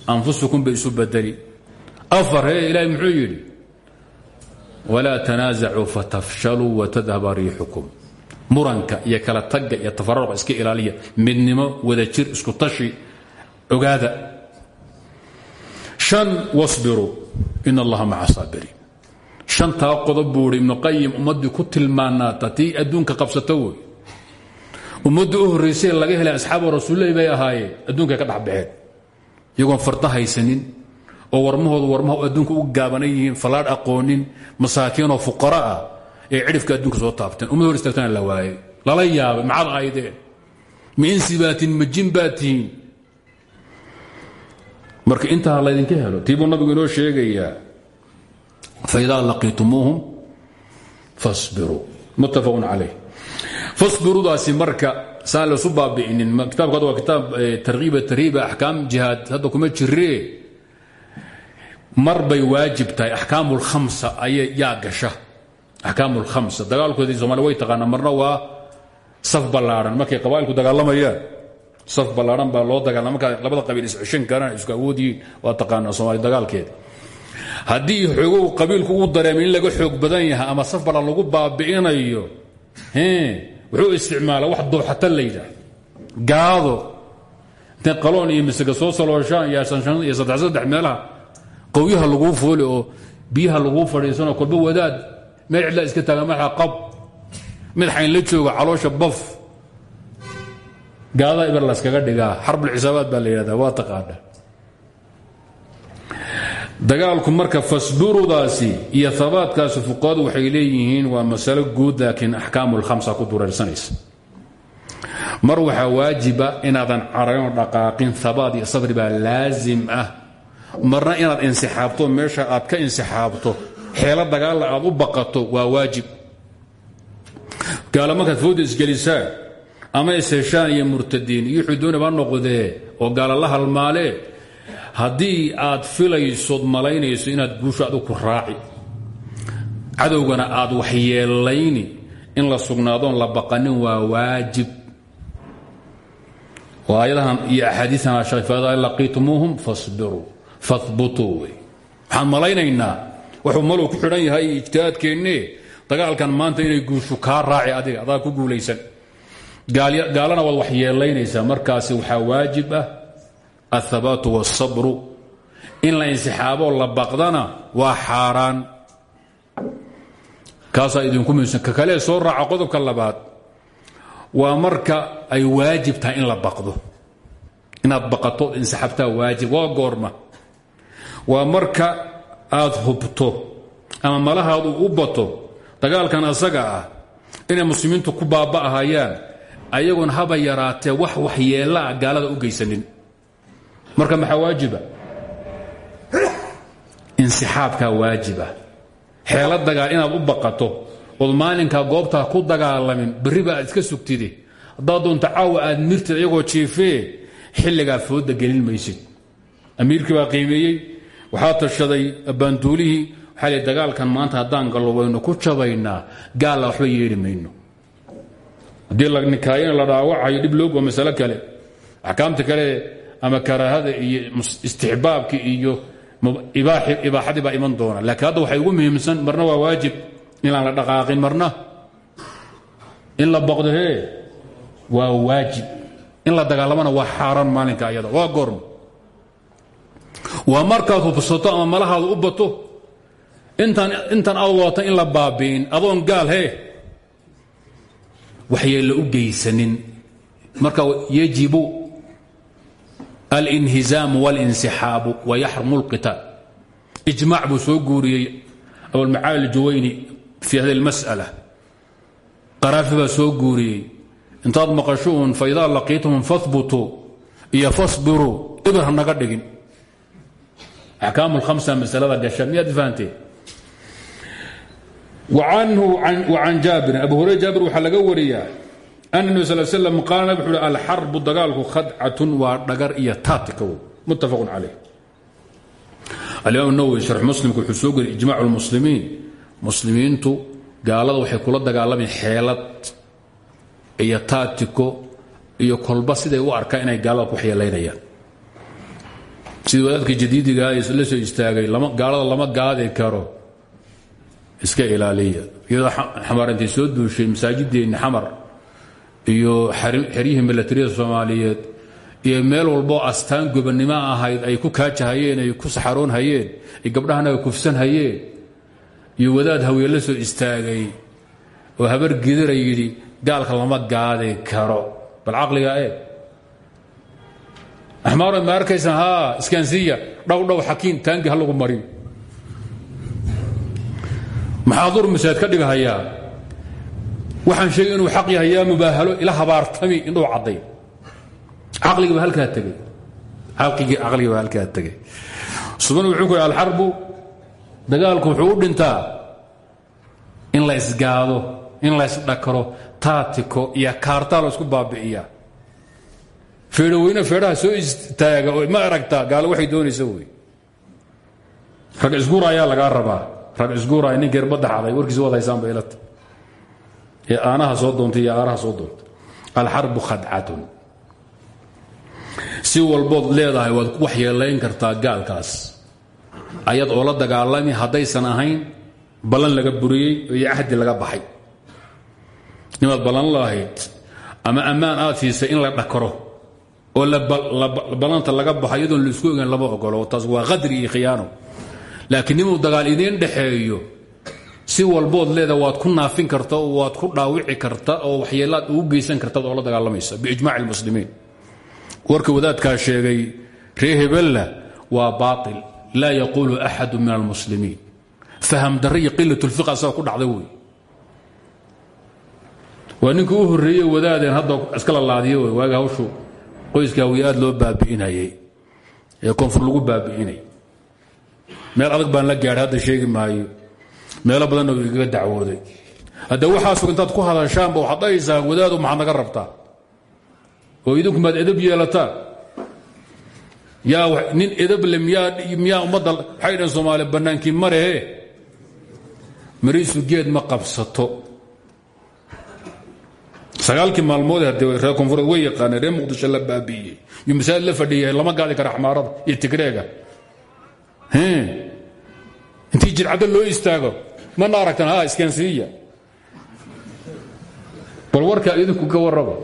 anfusikum bay isu badeli. Afar hee ilaahay muxuu yidhi? Walaa tanaasacuu fatafshaluu watadhaba riixukum. Muranka iyo kala tagga iyo tafaruqa iska ilaaliya midnimo wadajir isku tashi ogaada. Shan wasbiruu in allaha maca saabiriin shantaa qodob buu ihi ibnu qayim ummaddii ku tilmaanaata tii adduunka qabsato wey ummaddii u horraysay laga helay asxaabu rasuulilahi bay ahaayeen adduunkay ka dhexbaxeen iyagoon farda haysanin oo warmahoodu warmaha adduunka u gaabanan yihiin fallaadh aqoonin masaakiinoo fuqara ah ee cidhifka adduunka soo taabteen. Ummad hor la waayey lala yaabay maxaad ahaydeen ma insi baa tihin ma jin baa tihiin marka helo tiibuu nabigu inoo sheegayaa faidaa laqiitumuuhum fasbiruu muttafaqun calayh fasbirudaasi marka saan laysu baabi'inin kitaabka hadda waa kitaab tarkiiba tarhiiba axkaam jihaad hadda kuma jiree mar bay waajib tahay axkaam lkhamsa ayay yaa gasha axkaam lkhamsa dagaalkoodii somalia way taqaanaa marna waa saf ballaadhan markay qabaa'ilku dagaalamayaan saf ballaadhan baa loo dagaalama markaa labada qabiil isceshan karaan isku awoodyihiin waa taqaanaa soomaali dagaalkeeda haddii xoogow qabiilku uu dareemay in laga xoog badan yahay ama saf ballan lagu baabi'inayo wuxuu isticmaala wax dooxata la gaado. Intay iyo misaga soo salooshaan iyo saddex saddex meelaha qowyaha laguu oo biyaha laguu fadhiisanoo kolba wadaad meel cidlaa iska taaga madaxa qab madaxayn la jooga caloosha baf gaadaha ibar layskaga dhigaa xarbulcisaabaad baa la yidhahdaa waa taqaana dagaalku marka fasburudaasi iyo habaatkaasi fuqahadu waxay leeyihiin waa masalo guud laakiin axkaamu lhamsa ku dureersanaysa mar waxaa waajiba inaadan cararinoo dhaqaaqin habaat iyo sabri baa laasim ah. Marna inaad insixaabto meesha aad ka insixaabto xeelo dagaalla aad u baqato waa waajib. Gaalo markaad fooda isgelisaan ama isheshaan iyo murtadiin iyo xudoonaba noqdee oo gaala la haddii aad filaysood malaynayso inaad guusho adu ku raaci cadowgana aad waxyeelayni in la sugnaadoon la baqanin waa waajib. Oo aayadahan iyo axaadiian shaifaada laqiitumuuhum fasbiruu fahbutuu wey waxaan malaynaynaa wuxuu malow ku xidhan yahay ijtihaadkeenne dagaalkan maanta inay guushu kaa raaci adiga adaa ku guulaysan. Gaalana waad waxyeelaynaysaa markaasi waxaa waajib ah aلhabaatu wالsabru in la insixaaboo la baqdana waa xaaraan kaasaa idinku muhimsan ka kalee soo raaca qodobka labaad waa marka ay waajib tahay in la baqdo inaad baqato insixaabtaa waajib waa goorma waa marka aad hubto ama malahaadu u bato dagaalkan asaga ah inay muslimiintu ku baaba'ahayaan ayagoon haba yaraatee wax waxyeellaa gaalada u geysanin marka maxaa waajiba? Insixaabkaa waajiba. Xeelo dagaal inaad u baqato ood maalinkaa goobtaa ku dagaalamin berriba aad iska sugtide haddaad doonto caawa aad mirtid iyagoo jiifee xilligaa fooda gelin maysid. Amiirkii baa qiimeeyey waxaa tashaday abbaanduulihii waxaa li dagaalkan maanta haddaan gallo waynu ku jabaynaa gaalla waxba yeedhi mayno. Haddii la la dhaawacayo dhib loog waa masalo kale. Axkaamta kale ama karaahada iyo istixbaabki iyo ibaaxadii baa iman doona. Laakiin hadda waxay ugu muhiimsan marna waa waajib inaan la dhaqaaqin marna. In la baqdo waa waajib. In la dagaalamana waa xaaraan maalinka ayada. Waa goormo waa markaad hubsato ama malahaadu u bato. Intaan aad waata in la baabi'in. Adoon gaal hee. Waxyeella u geysanin. Marka yajibu alinhizaamu wاlinsixaabu wayaxrumu اlqitaal ijmac buu soo guuriyey abulmacaali aljuwayni fii hadi اlmas'ala qaraafi baa soo guuriyey intaad maqashuun faidaa laqiitumhum fahbutuu iyo fasbiruu ibr ha naga dhigin axkaamu lhamsa masalada gasha miyaad fahanteen an jaabirin abu hurayr jaabir waxaa laga wariyaa ana nebi sal slam qaala nabig wuxu uhi alxarbu dagaalku khadcatun waa dhagar iyo taatika wey muttafaqun calayh alimaam nawowi sharx muslimku wuxuu soo geliy ijmac lmuslimiin muslimiintu gaalada waxay kula dagaalamayn xeelad iyo taatiko iyo kolba siday u arkaan inay gaalada ku waxyeelaynayaan sidii wadaadka jadiidiga la soo istaagay gaalada lama gaadi karo iska ilaaliya. Iyadoo xamar intay soo duushay masaajideenni xamar iyo xeryihii milatariyada soomaaliyeed iyo meel walboo astaan gobannimo ahayd ay ku kaajahayeen ay ku saxaroon hayeen ay gabdhahanaga kufsan hayeen iyo wadaad haween soo istaagay oo habar gidira yidhi gaalka lama gaadi karo. Bal caqligaa eeg axmaaro ma arkaysan haa iskansiya dhow xakiin taangi ha lagu mariyo maxaa dur masaajid ka dhigahayaa waxaan sheegay inuu xaq yahay yaa mubaahalo ila habaartami indhuu cadday. Caqligiiba halkaa tegey caqligiiba halkaa tegey suban wuxuu ku yhi alxarbu dagaalku wuxuu u dhintaa in la isgaado in la isdhakaro taatiko iyo kaartaa la isku baabi'iyaa. Feedhoweyne feedhaha soo istaaga oo ma aragtaa gaalo waxay doonaysa wey. Rag isguura ayaa lagaa rabaa. Rag isguuraay nin geerbadda xaday warkiisa waad haysaanba ilata ee aanaha soo doontay iyo aaraha soo doontay. Alxarbu khadcatun. Si walbood leedahay waad ku waxyeelayn kartaa gaalkaas. Ayad oo la dagaalami haddaysan ahayn ballan laga buriyey iyo ahdi laga baxay. Nimaad ballan lahayd ama ammaan aad siisay in la dhakaro oo ballanta laga baxo iyadoon la isku ogeyn lama ogolo taas waa qadri iyo khiyaano. Dagaal idiin dhexeeyo si walbood leeda waad ku naafin karta waad ku dhaawici karta oo waxyeelaad ugu geysan kartaad oo la dagaalamaysa biijmac lmuslimiin warka wadaadkaa sheegay ree hebella waa baail laa yaquulu min almuslimiin. Faham darre iyo qilat lfiq asagoo ku dhacday wey. Waa ninkii u horreeye wadaadeen hadda iska lalaadiyo wey waaga hawshu qoyska hawiye loo baabi'inayay ee koonfur lagu baabi'inay meel adag baan la gaadhay hadda sheegi maayo meelo badanna igaga dacwooday. Hadde waxaasug intaad ku hadashaanba waxaad dhahaysaa wadaadu maxaad naga rabtaa? Oo idinku maad edab yeelataan yaa nin edable miyaa ummadda waxay dhaheen soomaaliya bannaankii marehe mariisu geed ma qabsato. Sagaalkii maalmood haddee reer koonfureed way yaqaaneen reer muqdisho la baabi'iyey. Iyo masaajid la fadhiya lama gaadi kara xmaarada iyo tigreega. Intii jircaddo loo istaago mana aragtan ha iskansiiya bal warkaa idinku ka warraba.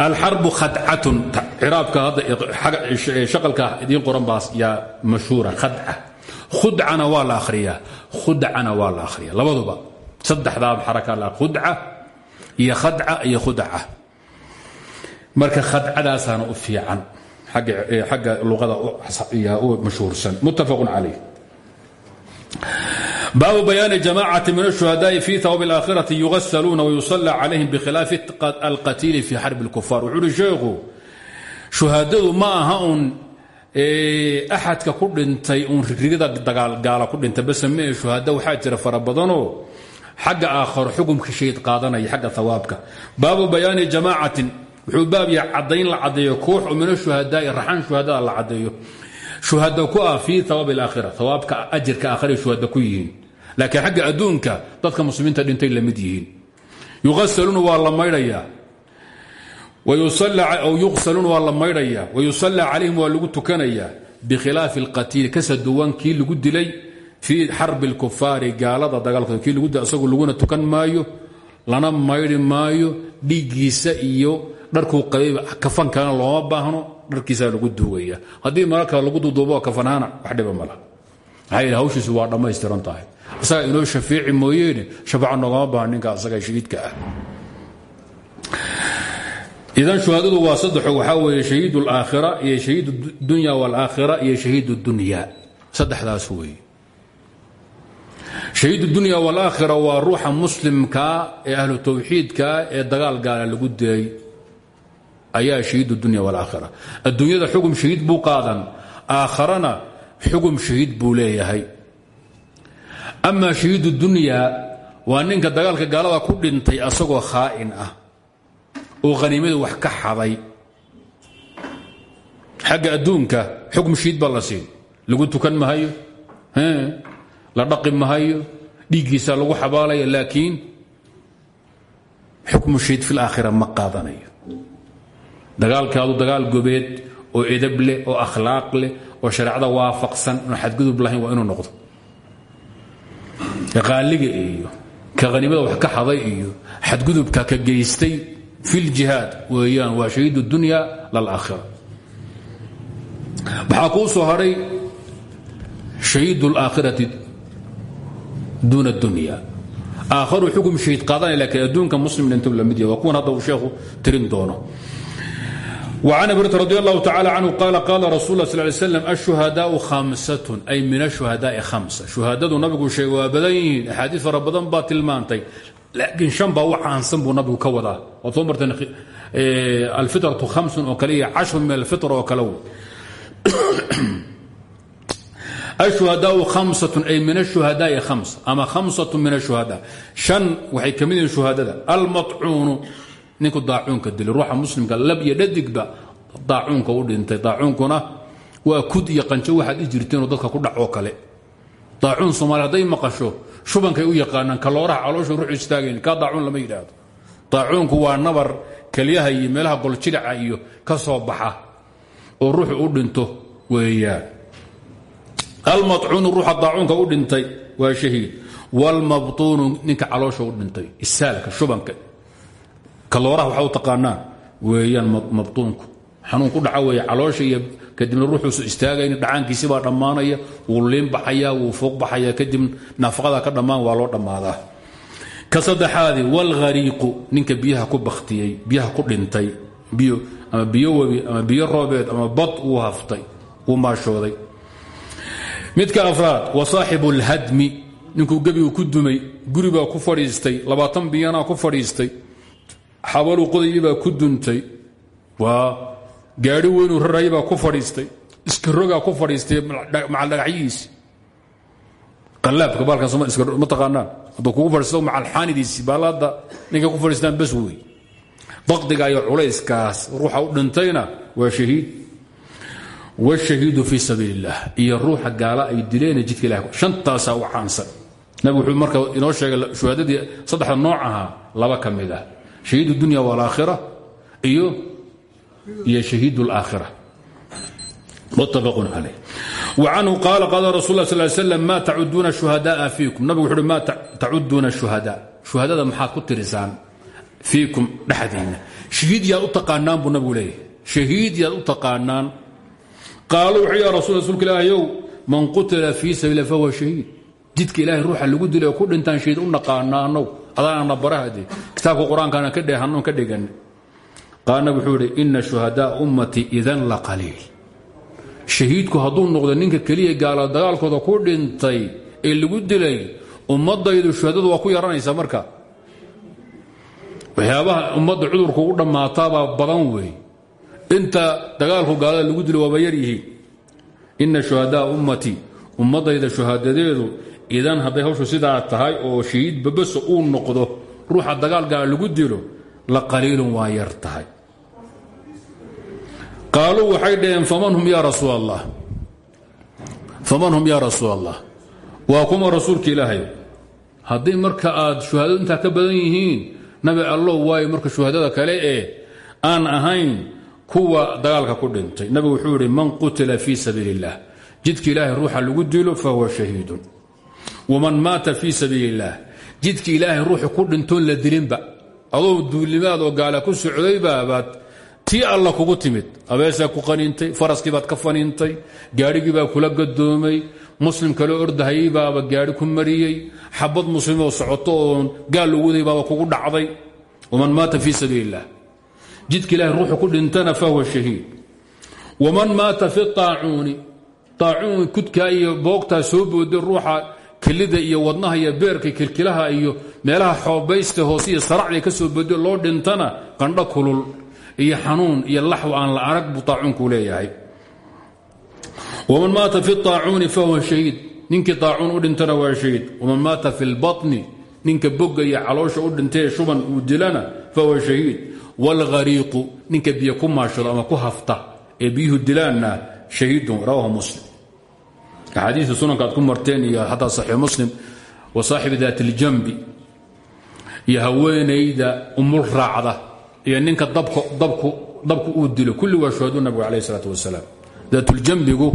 Alxarbu khadcatun ciraabka hadda shaqalka idiin qoran baas yaa mashhuura khadca khudcana waa la akhriyaa khudcana waa la akhriyaa. Labaduba saddexdaab xaraka la khudca iyo khadca iyo khudca marka khadcadaasaana u fiican xagga luqada mashhuursan. Muttafaqun calayh baabu bayaani jamacati min ashuhadaai fi awb اlaakhirati yugasaluuna wayusala calayhim bikhilaafi alqatiili fi xarbi اlkufar wuxuu uhi sheekhu shuhadadu ma aha uun axadka ku dhintay uun rigada dagaalgaala ku dhintay base mee shuhada waxaa jira fara badanoo xagga aakharo xukumkii shayd qaadanaya xagga hawaabka baabu bayaani jamaacatin wuxuu baab yahay caddayn la caddeeyo koox oo min ashuhadaai raxan shuhadada la caddeeyo shuhada ku ah fii hawaab alaakhira hawaabka ajirka aakhira shuhada ku yihiin. Laakiin xagga adduunka dadka muslimiinta dhintay la mid yihiin. Yuasaluuna waa la maydhayaa yuqsaluuna waa la maydhayaa wayusallaa calayhim waa lagu tukanayaa bikhilaafi alqatiili kasa duwan kii lagu dilay fii xarbi اlkufaari gaalada dagaalkooda kii lagu dilay asagu laguna tukan maayo lana maydhi maayo dhiiggiisa iyo dharkuu qabay kafankana looma baahno dharkiisa lagu duugaya. Haddii marka lagu duduubo kafanaana wax dhiba mala maxaa hawshiisu waa dhammaystiran tahay. Isaga inoo shafeeci mooyeene shafaca noogama baahan asaga shahiidka ah. Idan shuhaadadu waa saddexo waxaa weeye shahiid alaakhira iyo shahiid dunya walaakhira iyo shahiid dunya. Saddexdaas weeye. Shahiid dunya walaakhira waa ruuxa muslimkaa ee ahlu tawxiidkaa ee dagaal gaala lagu dilay ayaa shahiid dunya wاlaakhira adduunyada xugum shahiid buu qaadan aakharana xugum shahiid buu leeyahay. Ama shahiid اdunya waa ninka dagaalka gaalada ku dhintay asagoo khaa'in ah oo haniimada wax ka xaday. Xagga adduunka xukm shiid baa lagu tukan mahayo la dhaqi mahayo dhiiggiisa lagu xabaalaya laakiin xukmu shiid fi laakhira ma dagaalkaadu dagaal gobeed oo edab leh oo akhlaaq leh oo shareecada waafaqsan oon xadgudub lahayn waa inuu noqdo. Qaaliga iyo ka haniimada wax ka xaday iyo xadgudubka ka geystay fi ljihaad weeyaan waa shahiid dunya lalakhira waxaa kuu soo hadhay shahiid اlaakhirati duuna اdunya aakhiru xukm shahiid qaadanay laakiin adduunka muslim dhintu la mid yahy waa kuwan hadda uu sheekhu tirin doono an abi radi alahu tacala canhu qaala qaala rasul sl l slam ashuhadaau khamsatun ay min ashuhadaai hamsa shuhadadu nabigu sheegay waa badan yihiin. Axaadiis fara badan baa tilmaantay. Laakiin shan baa u caansan buu nabigu ka wadaa. Waad soo marteen alfitratu hamsun oo kale iyo cashrun min alfitra oo kale [clears throat] ashuhadaau hamsatun ay min ashuhadaai hams ama khamsatun min ashuhada shan waxay ka mid yihiin shuhadada. Almacuunu ninku daacuunka dilay ruuxa muslimka lab iyo dhadigba daacuunka u dhintay. Daacuunkuna waa kud iyo qanjo waxaad i jirteenoo dadka ku dhacoo kale. Daacuun soomaali hadday maqasho shubankay u yaqaanaan kalooraha caloosha ruux istaagayn kaa daacuun lama yidhaahdo. Daacuunku waa nabar kelyaha iyo meelaha goljilica iyo ka soo baxa oo ruuxu u dhinto weeyaan. Almacuunu ruuxa daacuunka u dhintay waa shahiid. Wlmabtuunu ninka caloosha u dhintay isaalka shubanka kalooraha waxaa u taqaanaan weeyaan mabtuunku. Xanuun ku dhaca weeye caloosha iyo kadibna ruuxuusu istaagayn dhacaankiisi baa dhammaanaya wuu liin baxaya wuu fuuq baxaya kadib nafaqada ka dhammaan waa loo dhammaadaa. Ka saddexaadi walghariiqu ninka biyaha ku baktiyey biyaha ku dhintay biyo ama biyo webi ama biyo roobeed ama bad uu haftay uu maashooday. Midka afraad wa saaxibu اlhadmi ninkuu gebigu ku dumay guribaa ku fadhiistay labaatan biyanaa ku fadhiistay xabaluu qodaybaa ku duntay waa gaadhi weynuu raraybaa ku fadhiistay iskarogaa ku fadhiistay macal dhagaxyihiisi qalaabka baalkaasma taqaanaan. Hadduu kugu fadhiisto macal xaanidiisi baalaadda ninkay ku fadhiistaan bas wey daqdiga iyo culayskaas ruuxa u dhintayna waa shahiid. Wاshahiidu fii sabiil اllah iyo ruuxa gaala ay dileene jidka ilah shantaasaa u caansan. Nabigu wuxuu marka sheegay shuhaadadii saddexda nooc ahaa laba ka shahiid اdunya wاlaakhira iyo iyo shahiid اlaakhira muttafaqun calayh وcanhu qaala qaala rasul ه sl slam ma tacuduuna shuhadaءa fiikum nabigu wuxu uhi ma tacuduuna shuhada shuhadada maxaad ku tirisaan fiikum dhexdiinna shahiid yaad u taqaanaan buu nabigu leeyahy shahiid yaad u taqaanaan qaaluu wuxuu ya rasul rasuulka ilaahayow man qutila fii sabiila fahuwa shahiid jidka ilahay ruuxa lagu dilay oo ku dhintaan shahiid u naqaanaanow adaana barahade kitaabka qur'aankaana ka dheehannon ka dhigan qaala nabig wuxuu yidhi ina shuhadaa ummatii idan la qaliil. Shahiidku hadduu noqdo ninka keliya gaala dagaalkooda ku dhintay ee lagu dilay ummadaydu shuhadadu waa ku yaranaysa marka. Waxyaabaha ummadda cudurku u dhammaataabaa badan wey inta dagaalku gaalada lagu dilo waaba yar yihiin. Ina shuhadaa ummatii ummadayda shuhaadadeedu idan hadday hawshu sidaa tahay oo shahiid babaso uu noqdo ruuxa dagaal gaala lagu dilo la qaliilun waa yar tahay. Qaaluu waxay dhaheen faman hum yaa rasuul allah faman hum yaa rasuul allah waa kuma rasuulka ilaahay. Haddii marka aad shuhaadadu intaa ka badan yihiin nabi allow waayo marka shuhadada kale ee aan ahayn kuwa dagaalka ku dhintay. Nabigu wuxuu yidhi man qutila fii sabiili اllah jidka ilaahay ruuxa lagu dilo fahuwa shahiidun waman maata fii sabiili اllah jidka ilaahay ruuxu ku dhintoon la dilinba adoo duulimaad oo gaala ku socdaybaabaad tii alla kugu timid. Abeesaa ku qaniintay faraskii baad ka faniintay gaadhigii baa kula gadoomay muslim kaloo ordahayay baaba gaadhi ku mariyey xabad muslimoo socoto oon gaal loo waday baaba kugu dhacday. Waman maata fii sabiili اllah jidka ilahay ruuxu ku dhintana fahuwa shahiid. Waman maata fi aacuuni aacuun kudkaa iyo kelida iyo wadnaha iyo beerka kilkilaha iyo meelaha xoobaysta hoose iyo saracda ka soo booday loo dhintana qandho kulul iyo xanuun iyo laxw aan la arag buu aacuunku leeyahay. Waman maata fi aacuuni fahuwa shahiid. Ninkii aacuun u dhintana waa shahiid. Waman maata fi lbaطni ninka boga iyo caloosha u dhintay shuban uu dilana fahuwa shahiid. Wاlhariiqu ninka biyo ku maashado ama ku hafta ee biyuhu dilaanna shahiidun rawahu muslim axaadiisu sunanka aad ku marteen iyo xataa saxiix muslim wa saaxibu daati اljambi iyo haweenayda umul raacda iyo ninka dabku uu dilo kulli waa shuhadu nabigu alayh isalaat wasalaam daatuljambigu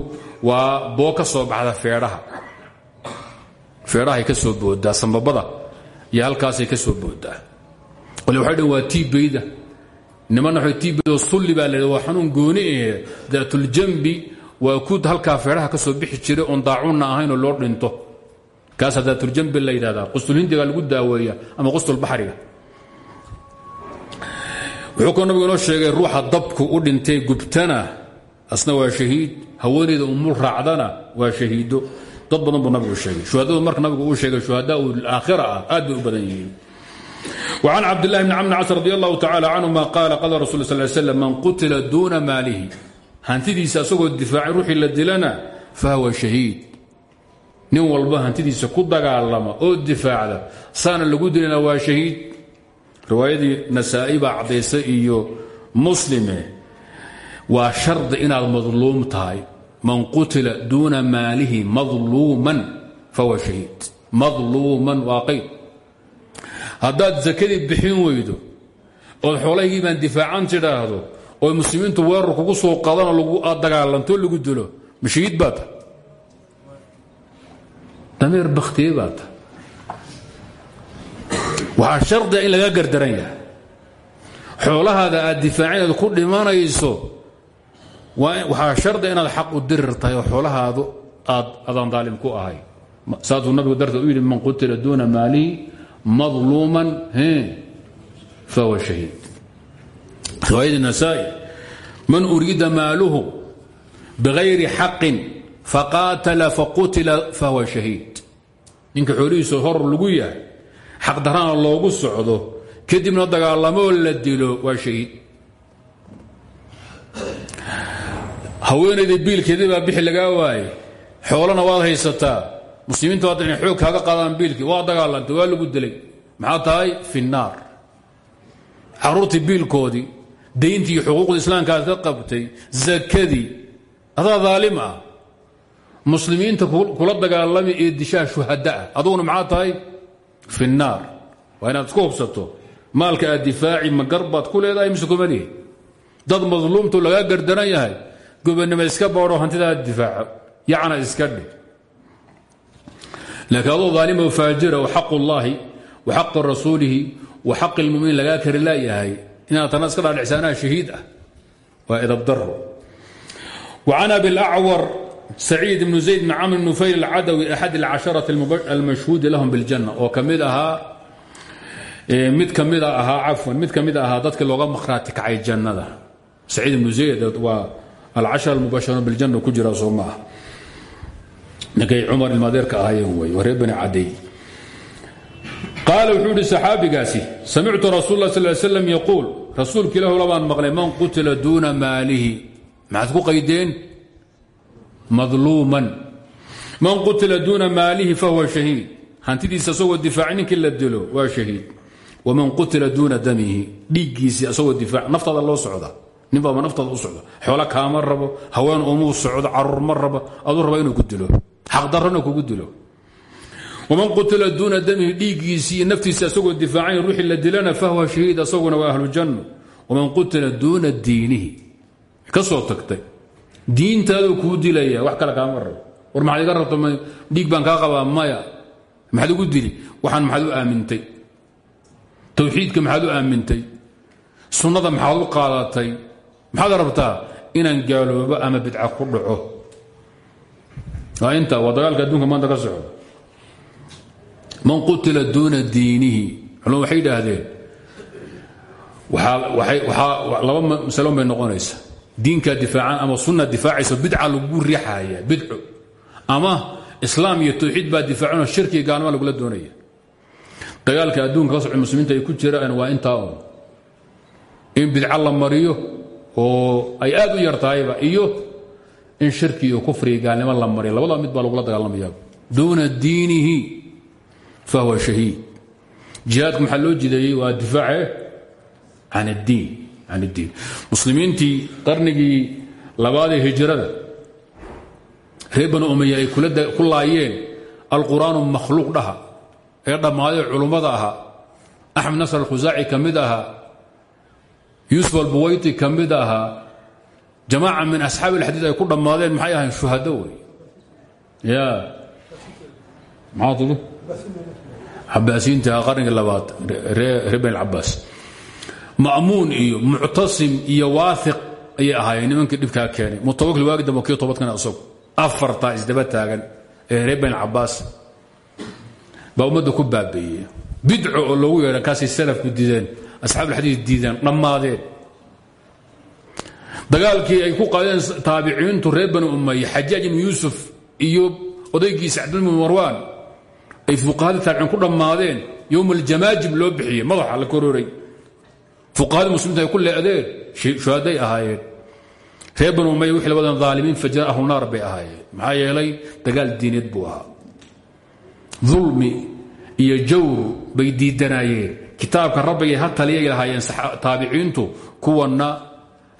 waa boo ka soo baxda feedhaha feedhahay ka soo boodaa sambabada iyo halkaasay ka soo boodaa wale waxay dhn waa tiibayda nimanna tibeydo sulli waa ku halkaa feedhaha ka soo bixi jiray oon daacunna ahaynoo loo dhinto kaasaa daatuljambi la yidhahdaa qustulhindiga lagu daaweeya ama qustulbaxriga wuxuu kaloo nabigu inoo sheegay ruuxa dabku u dhintay gubtana asna waa shahiid haweenayda umul raacdana waa shahiido dad badan buu nabigu sheegay shuhadadu marka nabigu uu sheegay shuhadaa aakhira ah aad bay u badan yihiin وعن cبد الله بن cمر cاs رضي الله تعالى عنهma قال قال رsuل صل ل سلم man qutila duuna maalihi Hantidiisa asagoo difaacay ruuxii la dilana fahuwa shahiid. Nin walba hantidiisa ku dagaalama oo difaacda saana lagu dilana waa shahiid. Riwaayadii nasaa'i baa iyo muslime waa shardi inaad madluum tahay. Man qutila duuna maalihi madluuman fahuwa shahiid. Madluuman waa qayd haddaad sakadii bixin weydo ood xoolahaygii baan difaacan tidhaahdo oo muslimiintu weerar kugu soo qadanoo aad dagaalantoo lagu dilo. Mashahiid baa ta. Dameer bakhtiye baa ta. Waxaa shardiga in laga gardaran xoolahaada aad difaacinaad ku dhimanayso waxaa shardiga inaad xaq u dirir tahay oo xoolahaadu aad adaan daalim ku ahay. Saasuu nabigu darteed u yidhi man qutila duuna maalihi madluuman fahuwa shahiid riwaayadda man urida maaluhu bغayri xaqin faqaatala faqutila fahuwa shahiid. Ninka xoolihiisu hor lagu yahay xaq darana loogu socdo kadibna dagaalamoo la dilo waa shahiid. Haweenayda biilkeedii baa bixi lagaa waaye xoolana waad haysataa muslimiinta waad inay xoog kaaga qaadaan biilkii waa dagaalantay waa lagu dilay. Maxaa tahay? Fi naar caruurtii biilkoodii dayntii iyo xuquuqda islaamka aad ka qabtay zakadii adaa daalim ah muslimiinta kula dagaalami ee dishaa shuhada ah. Aduguna maxaa tahay? Fi الnaar waa inaad isku hubsato maalka aad difaaci ma garbaad ku leedahay mise kuma lihi dad madluumtu lagaa gardaran yahay gobonnimo iska baadho hantidaad difaaco yacna iska dhig. Laakiin adoo daalima faajira wa xaq ullaahi wa xaqi rasuulihi wa xaqi lmuminiin lagaa kari laayahay inaad tana iska dhaadhicsaanaha shahiid ah waa idabdaro wacan abi lacwar saciid ibnu zayd bn camr nufayl alcadawi axad alcasharati almashhuudi lahum biljanna oo ka mid ahaa mid ka mida ahaa cafwan mid ka mid ahaa dadkii looga makhraati kacay jannada saciid ibnu zayd waa alcashar almubasharuun biljanna ku jira soo maaha ninkay cumar ilmaadeerka ahayeen wey waa reer bani cadey qaala wuxuu ihi saxaabigaasi samictu rasuul lah sal slam yaquul rasuulka ilah labaan maqlay man qutila duuna maalihi. Maxaad ku qaydeen? Madluuman. Man qutila duuna maalihi fahuwa shahiid. Hantidiisa asagoo difaaci ninkii la dilo waa shahiid. Waman qutila duuna damihi. Dhiiggiisii asagoo difaac naftaada loo socda. Ninbaaba naftaada u socda. Xoolo kaama rabo haween umuu socdo carruur ma rabo aduu raba inuu ku dilo waman qutila duuna damihi dhiiggiisii iyo naftiisa asagoo difaacayn ruuxii la dilana fahuwa shahiid asaguna waa ahlujanno waman qutila duuna diinihi ka soo tagtay diintaaduu kuu dilaya wax kale kaama rabo war maxaad iga rabto dhiig baan kaa qabaa maya maxaad igu dili waxaan maxaad u aamintay towxiidka maxaad u aamintay sunnada maxaad u qaadatay maxaad rabtaa inaan gaaloobo ama bidca ku dhaco waa ka man qutila duuna diinihi. Culum waxay idhaahdeen laba masalo bay noqonaysa. Diinkaa difaacan ama sunna difaacaysa bidca lagu riixaya bidco ama islaam iyo towxiid baa difaacanoo shirkiga gaalnima lagula doonaya. Dagaalka adduunka ka muslimiinta ay ku jiraan waa intaa un in bidca la mariyo oo ay aad u yar iyo in shirki iyo kufriga gaalnimo la mariyo. Labadaba mid baa lagula dagaalamaya. Duuna diinihi fahuwa shahiid jihaadku maxaa loo jideeyey waa difaace can اdiin can اdiin muslimiintii qarnigii labaadee hijrada reer banu umaya ay ku laayeen alqur'aanu makhluuq dhaha ee dhammaaday culummada ahaa axmed nasr alkhusaaci ka mid ahaa yuusuf albuwayti ka mid ahaa jamaaca min asxaabi alxadiid ay ku dhammaadeen maxay ahayn shuhado wey ya maxaa tidi cabaasiinta qarnigii labaad reer bani cabaas ma'muun iyo muctasim iyo waahiq ayay ahaayeen nimankii dhibkaa keenay. Mutawakil waagi dambe kii toobadkan isagu isdaba taagan ee reer bani cabaas baa ummadda ku baabeeyey. Bidco oo loogu yeedha kaasay salafku diideen asxaabulxadiid diideen dhammaadeen. Dagaalkii ay ku qaadeen taabiciintu reer bani umaya xajaaj ibnu yuusuf iyo odaygiisa cabdilmu marwaan ay fuqahadii taabiciin ku dhammaadeen yowm aljamaajib loo bixiyey. Madaxa la korooray. Fuqahadii muslimiinta ay ku leedeen shuhaday ahaayeen. Reer bani umaya wixii labadan dhaalimiin fajara ahlu naar bay ahaayeen. Maxaa yeelay dagaal diineed buu ahaa. Dulmi iyo jawr bay diidanaayeen. Kitaabka rabbigay ha taliyay lahaayeen taabiciintu kuwanna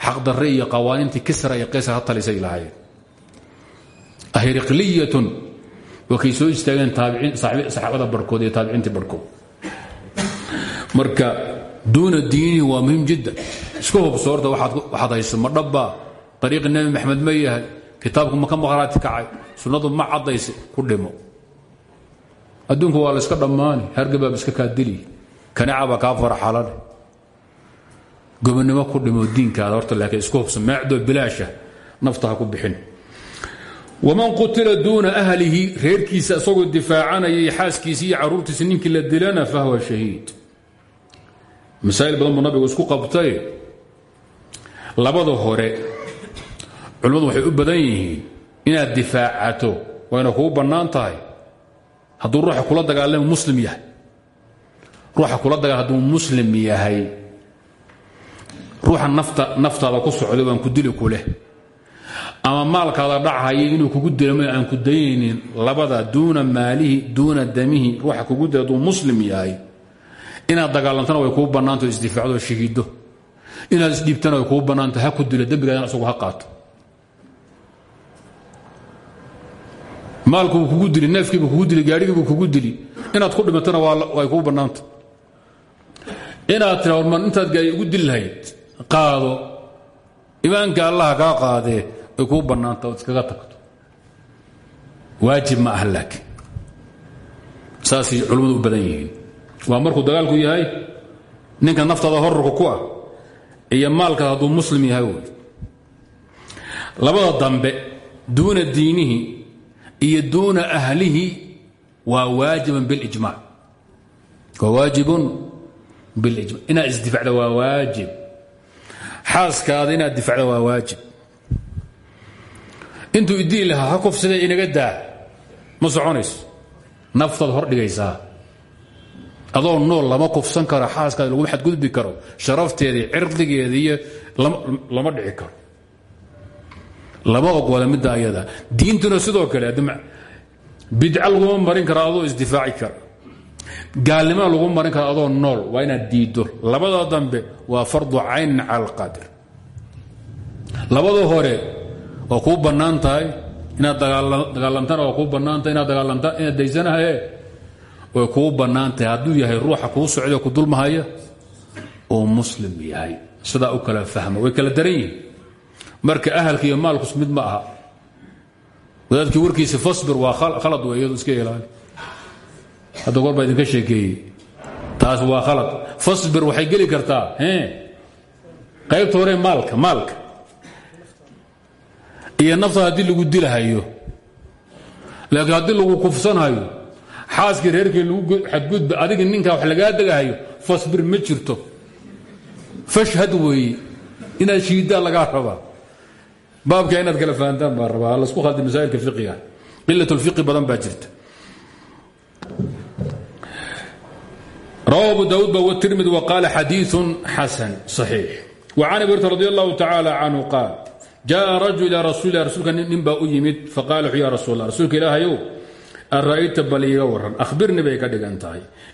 xaqdarre iyo qawaaniintii kisra iyo qaysar ha talisay lahaayeen. Ahiriqliyatun waa kay soo istaageen saxaabada barhkood iyo taabiciintii barhkood marka duuna diinihi waa muhiim jiddan iska hubso horta waxaad hayso ma dhabbaa ariiqi nebi maxamed ma yahay. Kitaabku ka maqhraati sunnadu ma caddaysa ku dhimo. Adduunku waa la iska dhammaani. Hargabaab iska kaa dili. Kanacabaa kaa faraxalane gobonnimo ku dhimo diinkaada. Horta laakiin isku hubso meecdoo bilaasha nafta ku bixin waman qutila duuna ahlihi reerkiisa isagoo difaacanayay xaaskiisi iyo caruurtiisa ninkii la dilana fahuwa shahiid masaa'il badan buu nabigu isku qabtay labada hore culimmadu waxay u badan yihiin inaad difaacato wayna kuu bannaan tahay hadduu ruuxa kula dagaalamo muslim yahay ruuxa kula dagaal hadduu muslim yahay ruuxa nafta naftaada ama maalkaada dhachayay inuu kugu dilama aan ku dayaynin labada duuna maalihi duuna damihi ruuxa kugu dila hadduu muslim yahay. Inaad dagaalantana way kuu bannaanto isdifaacdo shahiiddo inaad isdhiibtana way kuu bannaanto ha ku dilo dembigaadana isagu ha qaato. Maalkuuu kugu dili neefkiibuu kugu dili gaadhigiibuu kugu dili. Inaad ku dhimatana way kuu bannaanta inaad tira hormar intaad gaari ugu dili lahayd qaado. Imaanka allaha kaa qaadee way kuu bannaanta ood iskaga tagto. Waajib ma aha laakiin. Saasay culimmadu u badan dagaalku yahay ninka naftaada horarka ku ah iyo maalkaad hadduu muslim yahay labada dambe duuna diinihi iyo duuna ahlihi waa waajibun bilijmac waa waajibun bilijmac inaad isdifacda waa waajib. Xaaskaada inaad difacda waa waajib intuu idiin lahaa ha kufsida inaga daa. Ma soconayso naftaad hor dhigaysaa. Adoo nool lama kufsan karo xaaskaada laguma xadgudbi karo sharafteeda cirdigeeda iyo lama dhici karo. Lama ogola midda ayada. Diintuna sidoo kale bidca laguma marin karo adoo isdifaaci kara gaalnimana lagu marin karo adoo nool waa inaad diiddo. Labada dambe waa fardu caynin cala alqaadir. Labada hore waa kuu bannaan tahay inaad dagaalantana waa kuu bannaan tahay inaad dagaalanta inaad daysanahaye way kuu bannaan tahay. Yahay ruuxa kuu socda ku dulmahaya oo muslim yahay. Sidaa u kala fahma. Way kala daran marka ahalka iyo maalkus mid ma aha. Wadaadkii warkiisa fasbir waa khalad wey iska ilaali hadda goor idinka sheekeeyey. Taas waa khalad. Fasbir waxay geli kartaa qaybta hore maalka maalka iyo nafta haddii lagu dilhayo laakiin haddii lagu kufsanhayo xaaskii reerkii lagu xadgudba adigii ninkaa wax lagaa degahayo fasbir ma jirto. Fashhad weeye inaad shiiddaa lagaa rabaa. Baabka inaad kala fahantaan baa rabaa. Lasku khalda masaa'ilka fiqiga. Qilatlfiqi badan baa jirta. Rawahu abu daawuud ba wtirmid wa qaala xadiiun xasan صaxiix wa can abi hurta radi allahu tacaala canhu qaal jaءa rajul ilaa rasuulilah rasuulka nin u yimid faqala wuxuu ya rasuul allah rasuulka ilaahayow ara'ayta bal iiga waran ahbirni bay ka dhigan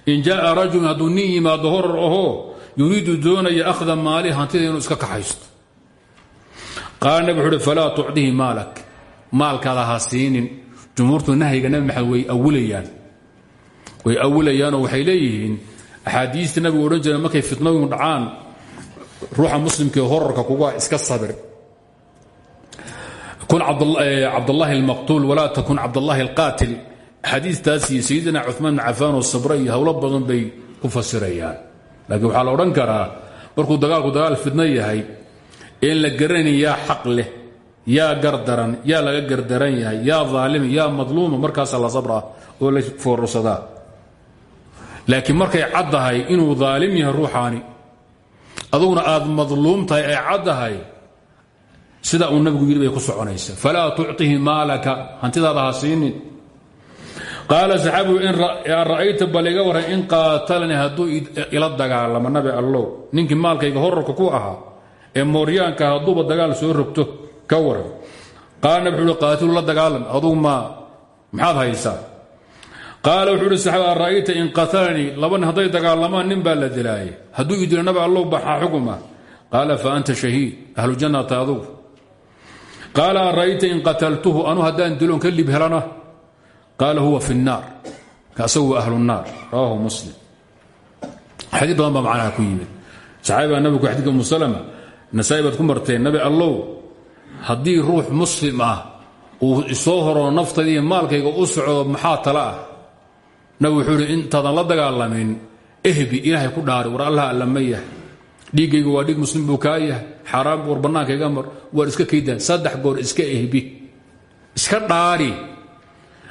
in jaءa rajulun hadduu nin yimaado horar ahoo yuriidu doonaya akhda maali hantida inuu iska kaxaysto. Qaala nabig wuxu uhi falaa maalak maalkaada ha siinin jumhuurtu nahyiga nabi maxamed way awilayaan waxay leeyihiin axaadiista nabigu odhan jira markay fitnooyin dhacaan ruuxa muslimkaee horarka kuga iska sabir kun cabdallaahi almaqtuul walaa takun cabdallaahi alqaatil axaadiistaas iyo sayidina cumaan bn cafaan oo sabra iyo howlo badan bay ku fasirayaan laakiin waxaa la odhan karaa markuu dagaalku dagaal fidno yahay een la garanayn yaa xaq leh yaa gardaran yaa laga gardaran yahay yaa aalima yaa madluuma markaasaa la sabraa oo la foorarsadaa laakiin markay caddahay inuu daalim yahay ruuxaani aduguna aad madluum tahay sida uu nabigu yidhi bay ku soconaysa. Falaa tucطihi maalaka hantidaada ha siinin. Qaala saxaabigu ra'ayta bal iga in qaatalanii hadduu ila dagaalamo nabi allow. Ninkii maalkayga horarka ku ahaa ee mooryaanka hadduuba dagaal soo rogto ka waran. Qaala nabi wuxuu la dagaalam adugu ma maxaad haysaa? Qaala wuxuu uhi saxaabi ara'ayta in qatalanii laba nin hadday dagaalamaan nin baa la dilaayay hadduu ii dilo nabi allow baxaa xukuma qaala fa anta shahiid ahlu jannata adugu qaala ara'ayta in qataltuhu anu haddaan dilon ka lib helana qaala huwa fi الnaar kaasagu waa ahlu الnaar rawahu muslim xadiid badan baa macnaha ku yimid saxaabi baa nabigu xadiidka musalama nasaa-i baad ku marteen nabi allow haddii ruux muslim ah uu isoo horo naftayda iyo maalkayga u socdo maxaa tala ah nabi wuxuu ihi intaadan la dagaalamin ehbi ilaahay ku dhaari war allah alla ma yahay dhiiggayga waa dhiig muslim buu kaa yahay xaaraan war bannaankayga mar waar iska kaydaan saddex goor iska ehbi iska dhaari.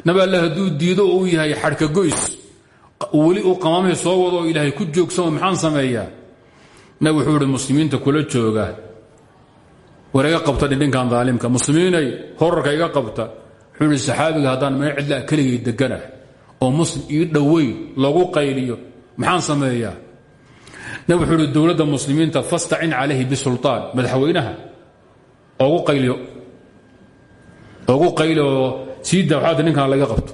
Nabi alla hadduu diido uu yahay xadhka goys. Weli uu qamaamay soo wado oo ilaahay ku joogsamo maxaan sameeyaa? Nabi wuxuu ihi muslimiinta kula jooga. War iga qabta dhindhinkan daalimka. Muslimiinay horarka iga qabta. Wuxuu ihi saxaabiga haddaan meel cidla keligay deganah oo muslim ii dhoweyn lagu qayliyo. Maxaan sameeyaa nabig wuxuu ihi muslimiinta fastacin calayhi bisulطaan madaxweynaha ogu qayliyo. Ogu qayli oo sii daa waxaad ninkan laga qabto.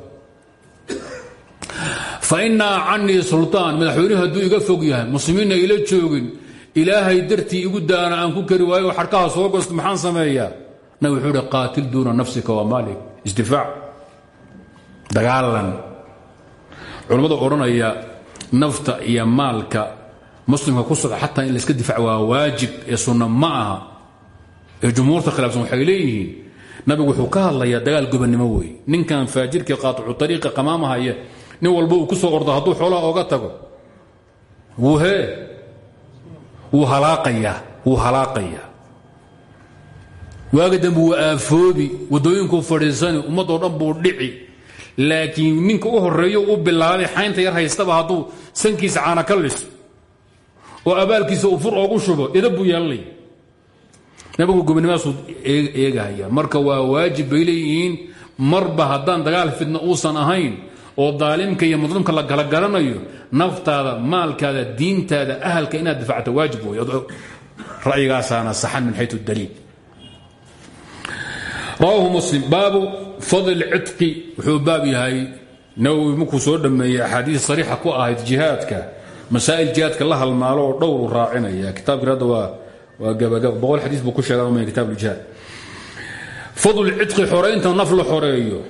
Fa innaa canii sulطaan madaxweynuhu hadduu iga fog yahay muslimiinna ila joogin. Ilaahay dartii igu daana aan ku kari waayo xarkaha soo gosto maxaan sameeyaa? Nabig wuxuu ihi duuna nafsika wa maalik. Isdifaac. Dagaalan. Culammada odhanaya nafta iyo maalka muslimka ku suga xataa in layska difaac waa waajib ee sunna ma aha. Ee jumhuurta khilaafsan waxay leeyihiin nabigu wuxuu ka hadlayaa dagaal gobannimo wey ninkan faajirkii qaaticu ariiqa qamaamahaya nin walba uu ku soo ordo hadduu xoolaha oga tago. Wuu hee wuu halaaqayaa wuu halaaqayaa waaga dambe wuu aafoobi waddooyinkuu fadhiisani ummaddoo dhan buu dhici. Laakiin ninka u horeeyo u bilaabay xaynta yar haystaba hadduu sankiisa caana ka oo abaalkiisa uu fur oogu shubo idab buu yeelanaya nabigu gobonnimaasuu eegahaya. Marka waa waajib bay leeyihiin marba haddaan dagaal fidna uusan ahayn oo daalimka iyo muslimka la kala garanayo naftaada maalkaada diintaada ahalka inaad difacto waajib wey ra'yigaasaana saxan min xayu daliil. Rawaahu muslim. Baabu fadl cidqi wuxuu yahay nawowi markuu soo dhammeeyey axaadiis sariixa ku ahayd jihaadka masaa'il jihaadka la halmaalo oo dhowru raacinaya. Kitaabkii hadda waa gabagaba boqol xadiis buu ku sheega umaya kitab uljihaad fadl cidqi xoraynta naf la xoreeyo.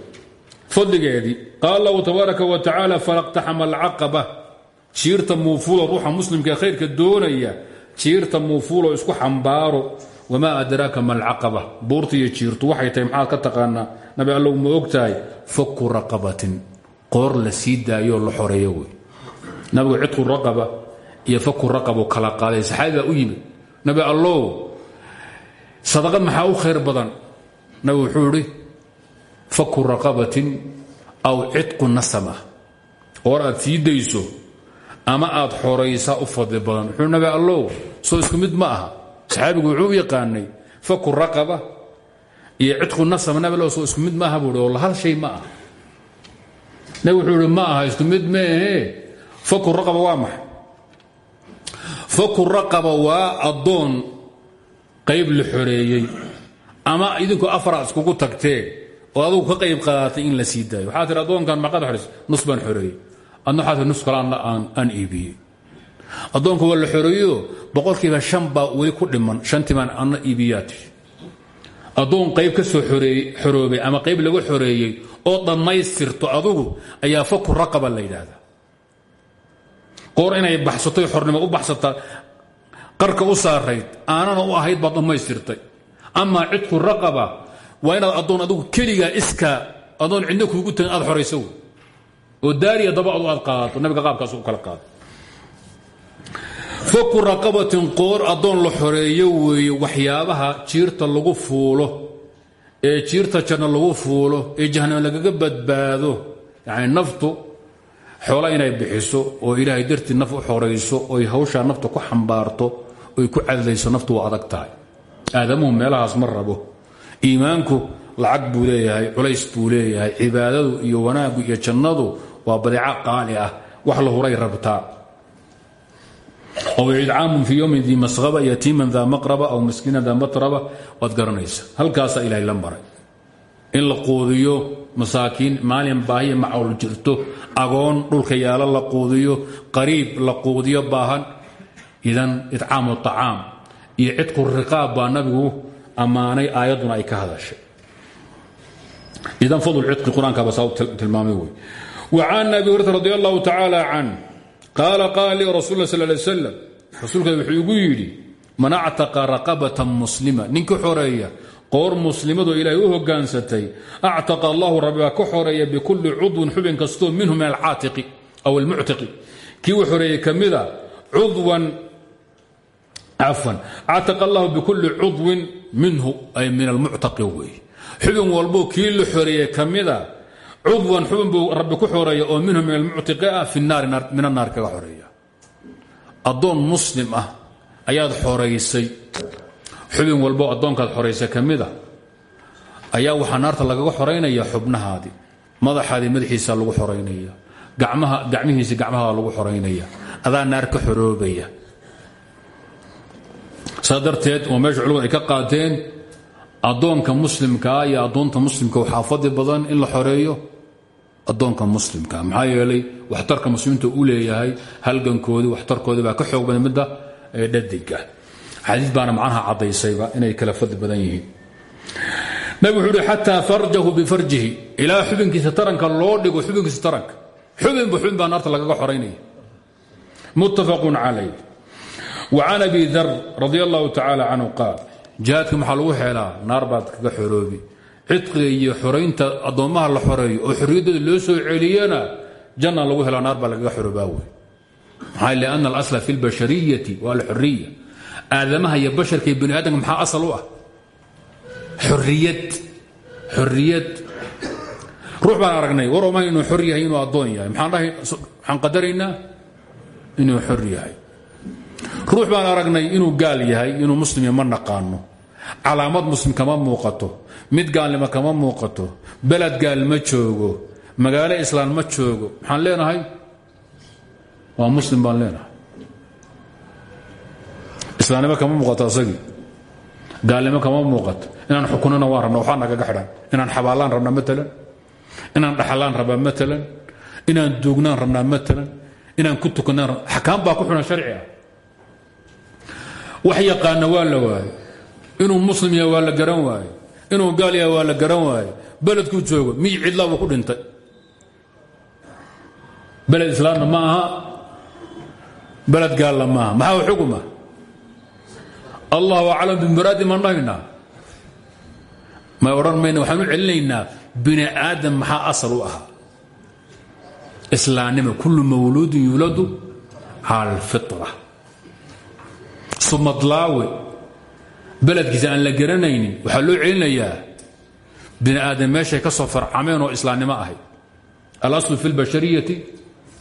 Fadligeedii qaala allahu tabaaraka wa tacaala falaqtaxama alcaqaba. Jiirta muufuulo ruuxa muslimka khayrka doonaya jiirta muufuulo isku xambaaro. Wamaa adraaka ma alcaqaba? Buurta jiirtu waxay tahay maxaad ka taqaanaa? Nabi allow ma og tahay faku raqabatin. Qoor la sii la xoreeyo nabigu cidqu raqaba iyo faku raqabu kala qaaday. Saxaabi u yimid nabi allow sadaqa maxaa u khayr badan? Nabi wuxuu idhi faku raqabatin aw cidqu nasama qoor aad sii dayso ama aad xoraysaa u fadli badan. Wuxuu nabi allow soo isku mid ma aha. Saxaabigu wuxuu yaqaanay faku raqaba iyo cidqu nasama nabi allow soo isku mid ma aha buu hal shay ma aha. Nabi wuxuu ihi ma aha isku mid meehe faku raqaba waa maxay? Faku raqaba waa addoon qayb la xoreeyey ama idinku afaraad iskugu tagtee oo adugu ka qayb qaadatay in la sii daayo. Waxaa tihi addoonkan maqad xoreysa nus baan xoreeyey. Adna waxaa tihi nus kale aan iibiyey. Addoonka waa la xoreeyo boqolkiiba shan baa weli ku dhiman shantii baan anna iibiyaa tihi addoon qayb ka soo xoroobay ama qayb oo dhammaystirto adugu ayaa faku raqaba qoor inay baxsatoy xornimo u baxsata qarka u saarayd aanana u ahayd baad dhammaystirtay. Cidku raqaba waa inaad addoon adugu keligaa adoon cidna kuugu tagin aad xorayso oo daariya daba adu aad qaadato nabiga qaabkaas u kala qaado faku raqabatin qoor addoon la xoreeyo weeye waxyaabaha jiirta lagu fuulo ee jiirta janno lagu fuulo ee jahanam lagaga badbaado yacni naftu xoola inay bixiso oo ilaahay dartii naf u xorayso oy hawshaa nafta ku xambaarto oy ku cadlayso naftu waa adag tahay. Aadamuhu meelahaas ma iimaanku lacag buu leeyahay culays buu leeyahay cibaadadu iyo wanaaggu iyo jannadu waa badeeco qaali ah wax la huray rabtaa. Aw idcaamun fii yowmin dii masqaba yatiiman daa maqraba aw miskiinan daa matraba waad garanaysa. Halkaasaa ilaahay la in la quudiyo masaakiin maalin baahiya macawl jirto agoon dhulka yaalo la quudiyo qariib la quudiyo baahan idan idcaamu acaam iyo cidqu riqaab baa nabigu ammaanay aayadduna ay ka hadashay. Idan fadl cidqi qur'aankaaba saa tilmaamay wey. وcan abi hurata radi allahu tacaala can rasul la sl lay slam wuxuu igu yidhi man actaqa raqabatan muslima ninka xoreeya qoor muslimadoo ilaahay u hogaansatay actaqa allahu rabbibaa ka xoreeya bikulli cudwin xubin kastoo minhu aw almuctiqi. Kii uu xoreeyey ka mida cudwan cafwan actaqa allahu bikulli minhu ay min almuctaqi wey. Xubin walbo kii la xoreeyey ka mida cudwan xubin buu rabbi ku xoreeya oo minhu min almuctiqi ah fi naari min annaar kaga xoreeya xubin walbo addoonkaad xoraysa ka ayaa waxaa naarta lagaga xoraynaya xubnahaadii madaxaadii madaxiisa lagu xoraynaya gacmihiisi gacmahaada lagu xoraynaya adaa naar ka xoroobaya. Saa darteed oo meesha ka qaateen addoonka muslimkaa iyo addoonta muslimka waxaa fadli badan in la xoreeyo addoonka muslimka. Maxaa yeelay waxtarka muslimiinta u leeyahay halgankoodii waxtarkoodii baa ka xoog badan midda dhadiga xadiid baana macnaha caddaysayba inay kala fadli badan yihiin. Nabigu wuxuu uhi xataa farjahu bifarjihi. Ilaa xubinkiisa taranka loo dhigo xubinkiisa taranka. Xubinba xubin baa naarta lagaga xoraynaya. Muttafaqun calayh. وcan abi dar radi allahu tacaala canhu qaal jihaadka maxaa lagu xeelaa naar baad kaga xoroobi. Cidqiga iyo xoraynta addoommaha la xoreeyo oo xorriyaddooda loo soo celiyana janna lagu helo naar baa lagaga xoroobaa wey maxaa lianna alasla fi اlbashariyati waa alxoriya aadamaha iyo basharka iyo bani aadamka maxaa asal u ah? Xoriyad xorriyad. Ruux baan aragnay war omahay inuu xor yahay inuu addoon yahay. Maxaan qadaraynaa inuu xor yahay. Ruux baan aragnay inuu gaal yahay inuu muslimiya ma naqaano. Calaamad muslim kama muuqato. Mid gaalnimo kama muuqato. Beled gaal ma joogo. Magaalo islaan ma joogo. Maxaan leenahay? Waa muslim baan leenahay islaamnimo kama muuqato asagii gaalnimo kama muuqato. Inaan xukunana waan rabna waxaa nagaga xidhan inaan xabaalaan rabnaa maalan inaan dhaxalaan rabaa maalan inaan duugnaan rabnaa maalan inaan ku tukanaan xakaam baa ku xidhan sharci ah. Wax waa la waayo inuu muslim yahay waa la garan waayo inuu gaal yahay waa la garan waayo beledkuu joogo miy cidlaa buu ku dhintay? Beled islaamna ma aha. Beled gaalla ma aha. Maxaa xukuma allahu aclam bimuraadi maan dhahaynaa may odhan mayna waxaan u celinaynaa bini aadam maxaa asal u ahaa islaamnimo kullu mawluudin yuuladu cala alfitra sumadlaawe beledkiisa aan la garanaynin waxaa loo celinayaa bini aadam meeshay ka soo farcameen oo islaamnimo ahayd alaslu fi اlbashariyati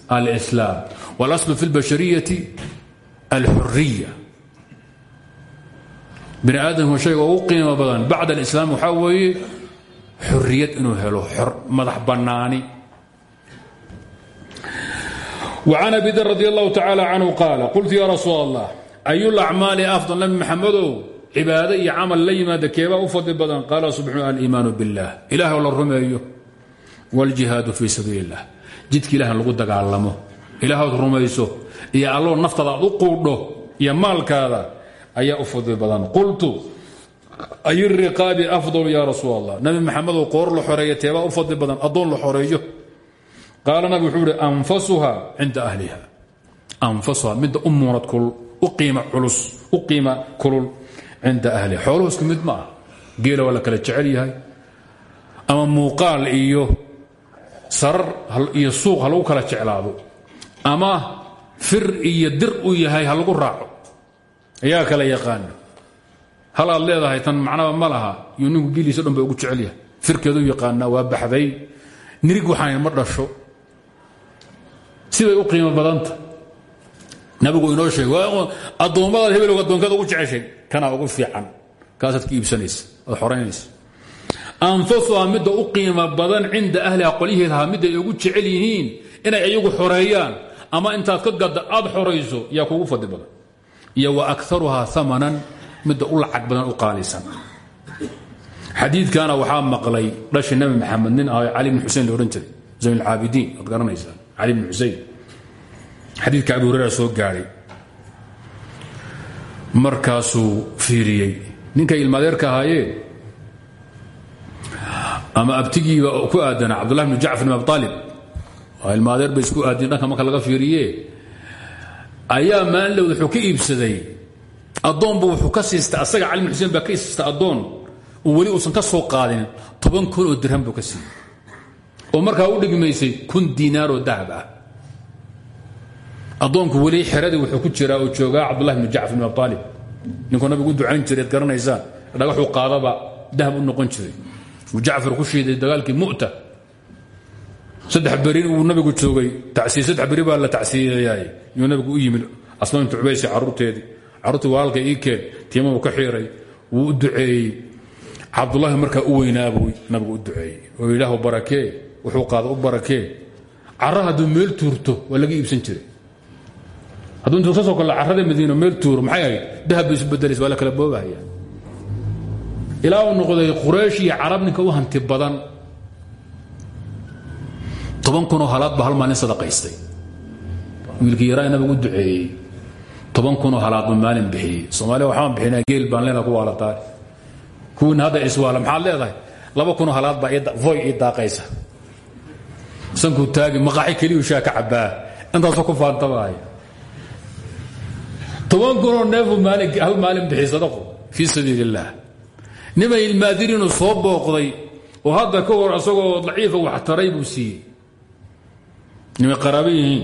alslaam wاlaslu fi اlbashariyati alxuriya bini aadamku shayga ugu qiimo badan bacd alislaam waxaa weeye xorriyad inuu helo madax bannaani وcan abi dar radi allahu tacala canhu qaala qultu ya rasuul allah ayulacmaali afdal nabi maxamedow cibaado iyo camal la yimaada keebaa u fadli badan qaala subxaanu aliimaanu biاllah ilaah oo la rumeeyo wاljihaadu fii sabiili اllah jidka ilaah lagu dagaalamo ilaahood rumayso iyo alloo naftaada aad u quudho iyo maalkaada ayaa u fadli badan. Qultu ay riqaabi afdal ya rasuul allah nabi maxamedow qoor la xoreeya teebaa badan addoon la xoreeyo. Qaala nabig wuxuu anfasuha cinda ahliha. Anfasuha midda u muunad kulul u qiima culus u qiima kulul mid ma geela waa la kala jecel ama muuqaal iyo sarar iyo suuq ha kala jeclaado. Ama fir iyo dir u yahay ha raaco ayaa kala yaqaana hal aad leedahay tan macnaba ma laha yuu ninku ba ugu jecel yahay. Firkeedu yaqaanaa waa baxday nirig waxaan ma dhasho. Siday u qiimo badanta. Nabigu inoo sheegay addoommadaad hebelowga addoonkaada ugu jeceshay. Kanaa ugu fiican kaasaad ka iibsanaysa oad xoraynaysa anfasuha u qiimo badan cinda ahliha qolyaheedaha midda ay ugu jecel yihiin inay iyagu xoreeyaan ama intaad ka gadda aad xorayso yaa kugu fadli iyo wa akaruhaa amanan midda u lacag badan u qaalisan. Xadiidkana waxaa maqlay dhashi nabi maxamed nin ah cali bn xusein laodhan jiray zayn alcaabidiin waad garanaysaa cali bn xusein xadiidka abi hurera soo gaadhay markaasuu fiiriyey ninkay ilmaadeerka ahaayeen ama abtigiiba ku aadana cabdullah bn jacfar bn abi aalib ilmaadeer bay isku aadin dhanka marka laga fiiriye ayaa maalin wuxuu ka iibsaday. Addoonbu wuxuu ka siistay. Asaga cali bn xuseen baa ka siistay addoon. Uu weli uusan ka soo qaadin. Toban kun oo dirham buu ka siiyey. Oo markaa u dhigmaysay kun diinaaroo dahab ah. Addoonku weli xeradii wuxuu ku jiraa oo joogaa cabdullahi bn jacfar bn abi aalib ninkuu nabigu u ducayn jiray ad garanaysaan. Dhagaxuu qaadaba dahab u noqon jiray. Jacfar ku shiiday dagaalkii mu'ta saddex beri uu nabigu joogay. Saddex beri baa la tacsiiyayaay yuu nabigu u yimid. Asma intu cubaysi carruurteedii carruurtii ii keen. Tiimabuu ka xiiray. Wuu u duceeyey. Markaa u weynaabuu nabigu u duceeyey. Oo ilaahu barakee wuxuu qaada u barakee cara meel tuurto waa laga jiray. Hadduu intuu ka soo kale carrada madiino meel tuuro maxay ahayd? Dahab bay isu bedelaysa kala boobahaya. Ilaa uu noqday quraysh iyo u hanti badan toban kunoo halaad ba hal maalin sadaqaystay. Wiilkii yaraa nabigu u duceeyey toban kunoo halaad ba maalin bixiyey. Soomaaliya waxaan bixinaa geel baan leena ku waalataa kuwiina hadda iswaala maxaad leedahay? Laba kunoo halaad baa voy ii daaqaysa. Sankuu taagi maqaaxi keliyu shaa ka cabbaa. Intaasoo ku faantabaaya toban kunoo neefu maalin hal maalin bixiy sadaqo fii sabiil illaah nimay ilmaadiriinu soo booqday oo hadda ka hor isagoo daciifa wax taray buu nimay qaraabo yihiin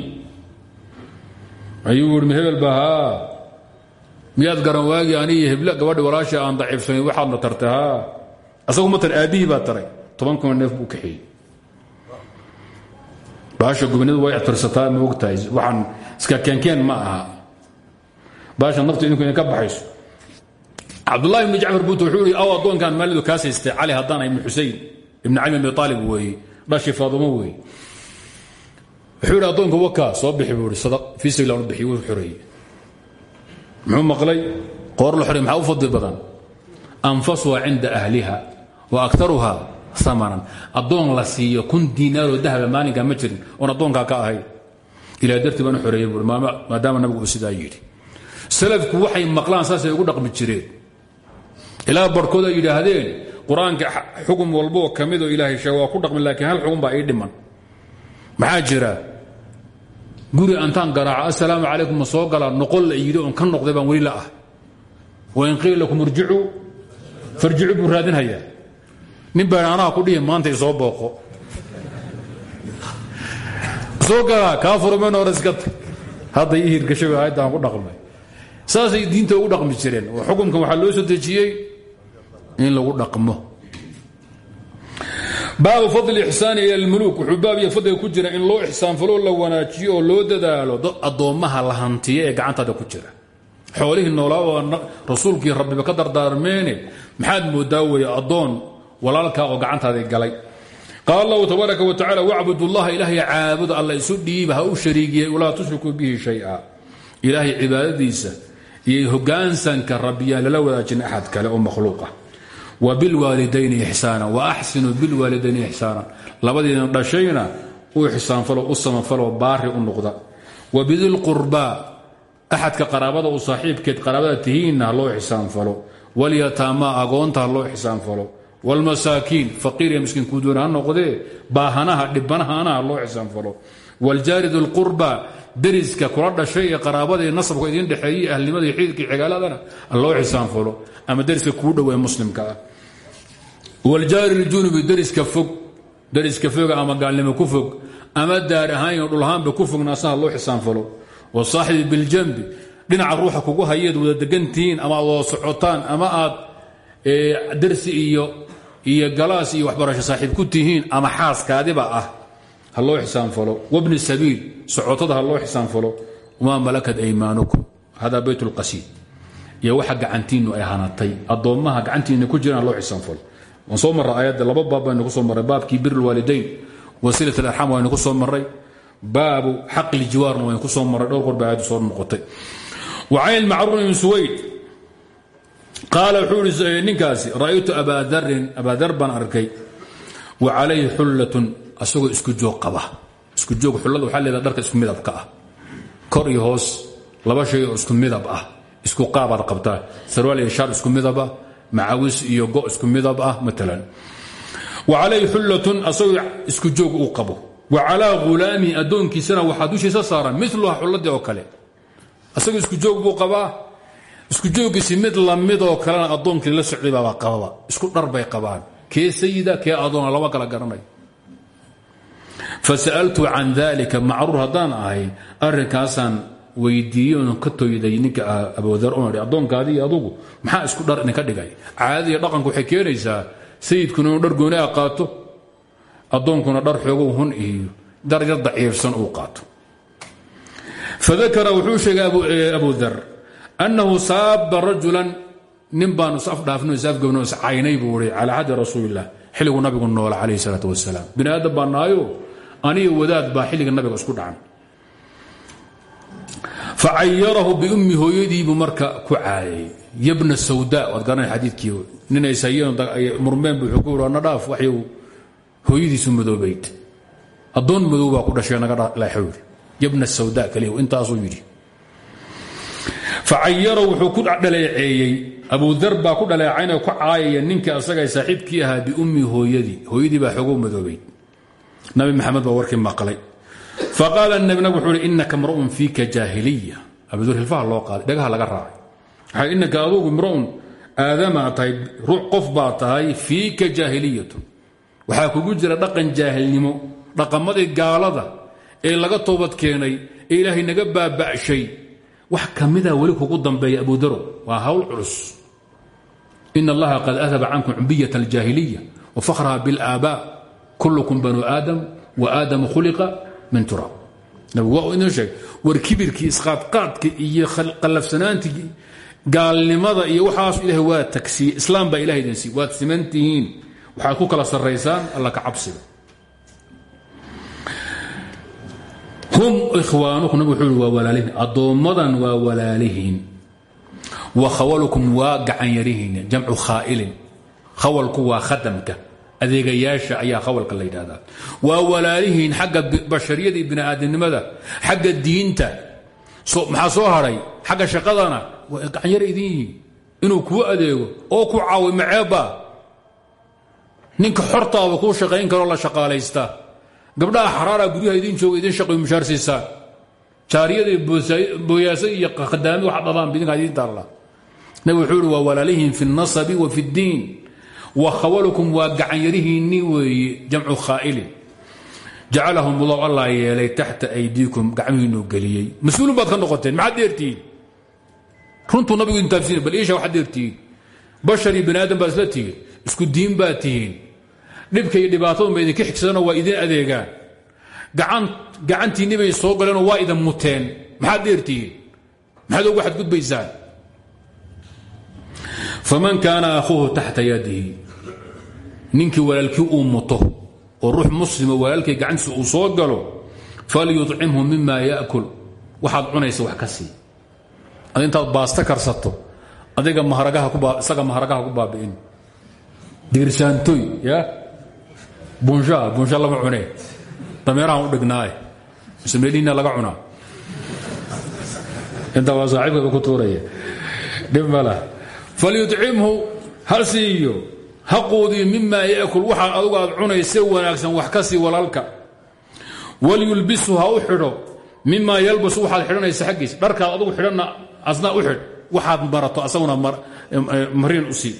ayuu yidhi hebel garan waagi? Aniyo hebl gabadhi walaasha aan daciifsanayn waxaadna tartay haa. Asagu matan aabbihii baa taray. Toban kunoo neef buu kaxeeyey baasha gubnadu way ictirsataa ma ogtahay waxaan iska keenkeen ma aha. Baasha naftu idinku idin ka baxayso. Cabdullahi ibni jacfar buut wuxuu yidhi aw addoonkan maalidu kaas haystay cali haddaan ibnu xusein ibni cali abi aalib weeye dhashi faadumo weeye wuxuu yidhi wakaa soo bixi buu ihi fii sabiil u bixiy wuu xoreeyey maqlay? Qoor la xorey maxaa u badan? Anfasuha cinda ahliha wa aktaruha amanan addoon la siiyo kun diinaaroo dahaba maalinkaa ma jirin oon addoonkaa ka ahayn ilaa dartii baan u xoreeyey buui maadaama nabigu uu sidaa yidhi. Salafku waxay maqlaan saasay ugu dhaqmi jireen. Ilaa barhkood ay yidhaahdeen qur'aanka xukun midoo ilaahay sheeg waa ku dhaqmi laakiin hal xukun baa ii dhiman. Maxaa jira guri antaan garaaco assalaamu calaykum soo galaa? Noqol la yidhi oon ka noqday baan weli la ah. Wain qiila lakum irjicuu farjicuu buu nin baan anaha ku dhihi maanta isoo booqo. Soo galaa kaa furmeen hore iska tag. Hadda ii hirgashay aayaddan ku dhaqmay. Saasay diinta ugu dhaqmi jireen. Oo xukunkan waxaa loo soo dejiyey in lagu dhaqmo baabu fadl ixsaani ila lmuluuk wuxuu baab iyo fadliga ku jira in loo ixsaanfaloo la wanaajiyo oo loo dadaalo dad addoommaha la hantiya ee gacantaada ku jira. Xoolihii noolaa oo rasuulkii rabbiba ka dardaarmeene maxaad moodaa weeye addoon oo gacantaadii galay. Qaal allahu tabaaraka wa tacala wacbud ullaha ilaahay caabuda alla u shariigiyey walaa tushrikuu bihi shaya ilaahay iyo hogaansanka rabbiyaan lala wadaajin axad kale oo makhluuq ah wa bilwaalidayni ixsaana wa axsinuu bilwaalidayni ixsaana labadiina dhashayna u ixsaanfalo u samafalo baari u noqda. Wa bidilqurbaa axadka qaraabada u saaxiibkeed qaraabada tihiinna ha loo ixsaanfalo walyataamaa agoonta loo ixsaanfalo wlmasaakiin faqiir iyo miskiin kuu doona ha noqdee baahanaha dhibbanahana ha loo xisaanfalo wljaari dulqurba deriska kula dhashay ee nasabka idiin dhexeeyey ahlnimada iyo xigaaladana ha loo xisaanfalo ama deriska kuu dhow ee muslimka ah wljaari ljunubi deriska fog deriska foga ama gaalnimo ku fog ama daar ahaan iyo dhulahaanba ku fogna asaha loo xisaanfalo wasaaxibi biljambi dhinaca ruuxa kugu hayeed wada degantihiin ama aad socotaan ama aad darsi iyo galaas iyo waxbarasho saaxiib ku tihiin ama xaaskaadiba ah ha loo xisaanfalo wabni sabiil socotada ha loo xisaanfalo wamaa malakat aymaanukum hada bayt lqasiid iyo waxa gacantiinnu ay hanatay addoommaha gacantiinna ku jiraan ha loo xisaanfalo waan soo marray aayadda laba baab baynu ku soo marray. Baabkii bir lwaalidayn wasiilat alarxam waynu ku soo marray. Baabu xaqi ljiwaarna waynu ku soo marray. Dhowr qor bay aayaddu soo noqotay. Wacayn macruur ibn suwayd qaal wuxuu i ninkaasi ra'aytu abaadarin abaadar baan arkay. Wa calayhi xullatun asagoo isku joog qaba. Isku joog xullada waxaa leedaha dharka isku midabka ah. Kor iyo hoos laba shay oo isku midab ah. Isku qaabaad qabtaa. Sarwaal iyo shaar isku midab ah macawis iyo go isku midab ah maalan wa calayhi xullatun asagoo isku joog uu qabo. Wa calaa ghulaamihi addoonkiisana waxaa dushiisa saaran miluha xulladii oo kale. Asagoo isku joog buu qabaa. Isku jooggiisi mid lamidoo kalena addoonkii la socday baaba qababa. Isku dhar qabaan. Kee sayida kee adoona lama kala garanay. Fasa'altu can dalika macruur haddaan ahay arrinkaasaan weydiiyey ka toyday ninka abudar on addoonkaadii adugu maxaa isku dhar idinka dhigay? Caadada iyo dhaqanku waxay keenaysaa sayidkuna inuu dhar gooni a qaato addoonkuna dhar xoogow hun iyo dar yar daciifsan uu qaato. Fadakara wuxuu sheegay abu dar annahu saaba rajulan nin baanu is afdhaafno is afgabno is caynay buu i calaa xaddi rasuulilah xilliguu nabigu noola calayh salaat wasalaam bini aadam aniga wadaad baa xilliga nabiga isku dhacan facayarahu biummi hooyadiibuu marka ku caayay. Yabna sawda waad garanay xadiidkii nin ay sayeen murmeen buu wuxuu ku yidhi na dhaaf waxyu hooyadiisu madoobayd. Addoon madow baa ku dhashay naga leexo yidhi. Yabna sawda kaliya intaasuu yidhi. Facayarahu wuxuu ku dhaleeceeyey. Abudar baa ku dhaleecaynoo ku caayaya ninkii asaga saaxiibkii ahaa biummi hooyadii hooyadii baa xogow madoobayd. Nabi maxamed baa warkii maqlay faqaala nabi nabig wuxuu hi inaka mra'un fiika jaahiliya abudur hilfaha loo qaaday dhagaha laga raacay. Waxaa inaka adugu mra'un aadamaa tahay ruux qof baa tahay fiika jaahiliyatu waxaa kugu jira dhaqan jaahilnimo dhaqamadii gaalada ee laga toobad keenay ee ilaahay naga baaba'shay wax ka mida weli kugu dambeeya abudaro waa hawl culus. In allaha qad adhaba cankum cubiyat aljaahiliya wafahraha biاlaabaa kullukum banu aadam wa aadamu khuliqa min turaab nabigu waa inoo sheegay war kibirkii isqaadqaadka iyo qallafsanaantii gaalnimada iyo waxaas ilahay waa tagsiye islaam baa ilahay idin sii waad siman ku kala sarraysaan alla ka cabsiga hum ikhwaanukum nabig wuxuu waa walaalihiin addoommadan waa walaalihiin wa khawalukum waa gacanyarihiin jamcu khaa'ilin khawalku waa khadamka adeegayaasha ayaa khawalka la yidhahdaa. Waa walaalihiin xagga bashariyada iyo bini'aadamnimada xagga diinta. Maxaa soo hadhay xagga shaqadana waa gacanyar idin inuu kuu adeego oo ku caawi maceebba ninka xortaaba kuu shaqayn karoo la shaqaalaysta. Gabdhaha xaraara guryaha idin jooga idin shaqay mushaar siisaan. Jaariyada booyaasa iyo khadaami wax dhadaan bidinkaa idin taalla nabi wuxuu waa walaalihiin fi اnasabi wa fi اddiin wa khawalkum waa gacanyarihiinni weeye jamcu khaa'ilin jacalahum ullah allah yeelay taxta aydiikum gacmihiinuu geliyey. Mas'uulun baad ka noqoteen maxaad dheertihiin runtuu nabigu idin taabsiina bal iisha waxaad dheertihiin bashar iyo bani aadam isku diin baad tihiin. Dhibka iyo dhibaatadun ba idinka xigsadeenoo waa idin adeegaan. Gacantiinni bay soo galeenoo waa idin muteen. Maxaad dheertihiin maxaad ugu xadgudbaysaan faman kaana akhuuhu taxta yadihi. Ninkii walaalkii uu muto oo ruux muslimo walaalkii gacantiisa uu soo galo falyucimhu mima yaakul. Waxaad cunaysa wax ka sii. Ad intaad baasto karsato adiga isaga maharagaha ku baabi'in. Diirsaantoy ya? Bunsha bunsha lama cunee dameerahan u dhignaaye. Mise meelihiina laga cunaa falyucimhu ha siiyo ha quudiyo mima yaakul waxaa adugu aad wanaagsan wax ka sii walaalka. Walyulbisu ha u xidho mima yalbasu waxaad xidhanaysa xaggiisa dharkaad adugu xidhanna asna u xidh waxaad marato asaguna mariin u sii.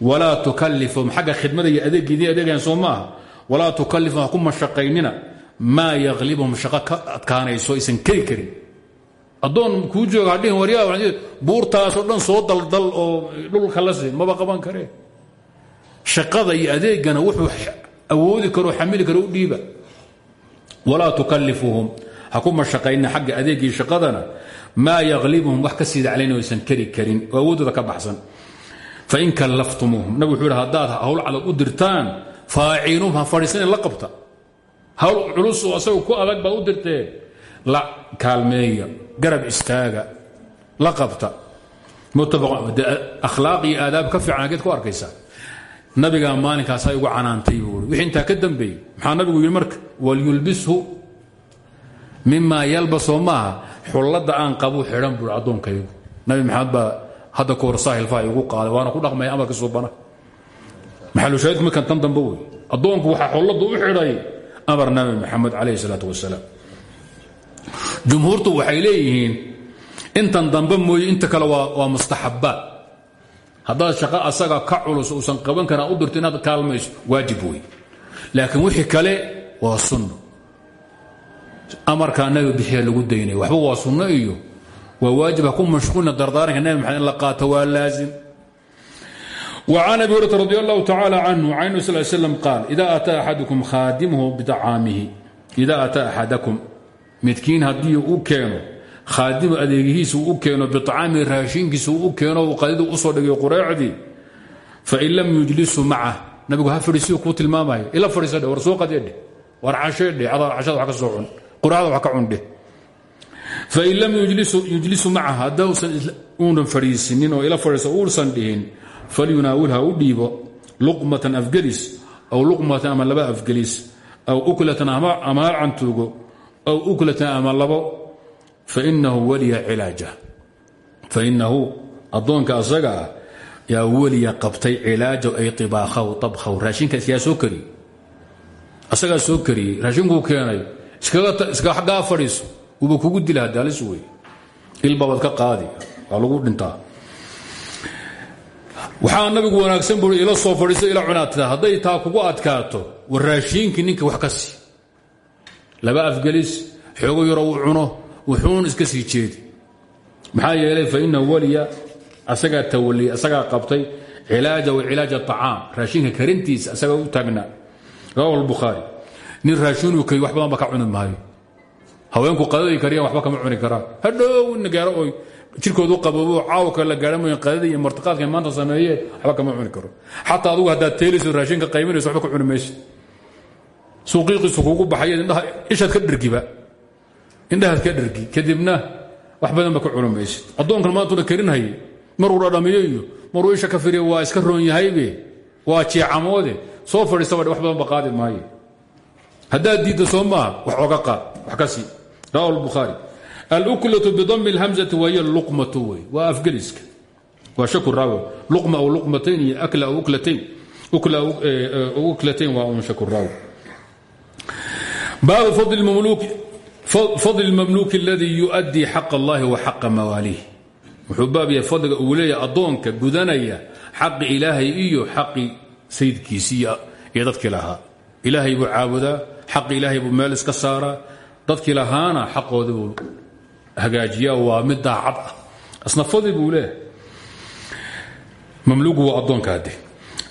Walaa tukalifum xagga khidmada iyo adeeggeedii adeegayan soo maaha. Walaa tukalifum ha mashaqaynina. Maa yaklibhum shaqo ka adkaanayso aysan karin addoon kuu jooga hadhihin waryaa buurtaasoo dhan soo daldal oo dhulka la maba qaban karee shaqada iyo adeegana wuxuu awoodi karo xamili karo u dhiiba. Walaa tukalifuhum ha ku mashaqayna xagga shaqadana. Maa yaklibuhum wax ka siidaclayn aysan keri karin oo ka baxsan. Fain kallaftumuuhum nabig wuxuu yidhi haddaad hawl cadag u dirtaan faaciinuhum ha fadhiisanin la hawl culus oo asaga ku adag baad u dirteen la kaalmeeya garab istaaga la qabta. Akhlaaq iyo aadaab ka fiican ageed ku arkaysaa nabigaa maalinkaasa igu canaantay wixii intaa ka dambeeyey maxaa nabigu yidhi marka walyulbishu mima yalbasoo maaha. Xulladda aan qabu xidhan buui addoonkaygu nabi maxamed baa hadda kahor saahilfaha igu qaaday waana ku dhaqmaya amarka suubana maxalushaahidku midkan tan dambe wey addoonku waxaa u xidhay amar nabi maxamed calayhi salaatu wasalaam jumhuurtu waxay leeyihiin intan dambe mooye inta kale waa mustaxabbaad haddaad shaqo asaga ka culus uusan qaban karin ad u dirto inaad kaalmayso waajib wey laakiin wixii kale waa sunno amarkaa nabi bixiya lagu daynaya waxba waa sunno iyo waa waajib ha ku mashquulina dardaaranka nabi maxamed in la qaato waa laazim وعن أبي هريرة رضي الله تعالى عنه عن النبي صلى الله عليه وسلم قال إذا أتى أحدكم خادمه بطعامه إذا أتى أحدكم midkiin haddii u keeno khaadimu adeegihiisa uu u keeno biطcaami raashinkiisa uu u keeno uu qadida u soo dhigay qureecdii fain lam yujlisu macah nabigu ha fadhiisiyu kuu tilmaamayo ila fadhiisadhe war soo qadee war cashedhe cashada wax ka soo cun quraacda wax ka cundheh fain lam yujlisu macaha haddausan uunan fadhiisinin oo ila fadhiisa uusan dhihin falyunaawil ha u dhiibo luqmatan afgelis aw luqmatan ama laba afgelis aw uklatan ama hal cantuugo aw uklatan ama labo fainahu waliya cilaaja. Fainahu addoonka asaga ah yaa weliya qabtay cilaajaw ay ibaakhaw abkhaw raashinkaas yaa soo kariyey asagaa soo kariyey raashinkuu keenay iska aggaa fadhiiso wuuba kugu dila hadaalis wey ilbabaad ka qaadi waa lagu dhintaa. Waxaa nabigu wanaagsan bui ila soo fadhiiso ila cunaatida hadday taa kugu adkaato war raashiinkii ninka wax ka sii laba afgelis xoogo yaro uu cuno wuxuun iska sii jeedi. Maxaa yeelay fa ina waliya asagaa tawaliya asagaa qabtay cilaaja wa cilaaja acaam raashinka karintiisa asagaa u taagnaa. Rawahu albukhaari. Nin raashinuu kariy wax badan ba ka cuni maayo. Haweenku qadaday kariyaan waxba kama cuni karaan. Hadhow ina gaaro oy jirkoodu qaboobo caawka la gaara qadada iyo martiqaadka maanta sameeyeen waxba kama cuni karo. Xataa adugu haddaad teelayso raashinka qayminayso waxba ka cuni suuqiiqiisu kuugu baxay indhaha ishaad ka dhergiba. Indhahaad ka dhergi kadibna wax badanba ka cuni maysid addoonkan maantuna karinhayay maruu dhadhamiyo iyo maruu isha ka firiya waa iska roon yahaybe waa jeecamoode. Soo fadhiistaba wax badanba qaadi maayo haddaad diidda soo maaha wax oga qaad wax ka sii. Rawahu lbukhaari aluklatu bidami اlhamzati wahiy luqmatu wey waa afgeliska waa shaku raawi luqma aw luqmatayn iyo akla aw uklatayn ukla aw uklatayn waa un shaku raawi baabu fadl اlmamluki اladii yuؤdii xaq اllahi wa xaqa mawaalih wuxuu baab yahay fadliga uu leeyahay addoonka gudanaya xaqi ilaahay iyo xaqi sayidkiisii iyo dadkii lahaa ilaahay buu caabudaa xaqi ilaahay buu meel iska saaraa dadkii lahaana xaqoodii buu hagaajiyaa waa mid daacad ah asna fadli buu leeyahay mamlugu waa addoonkaade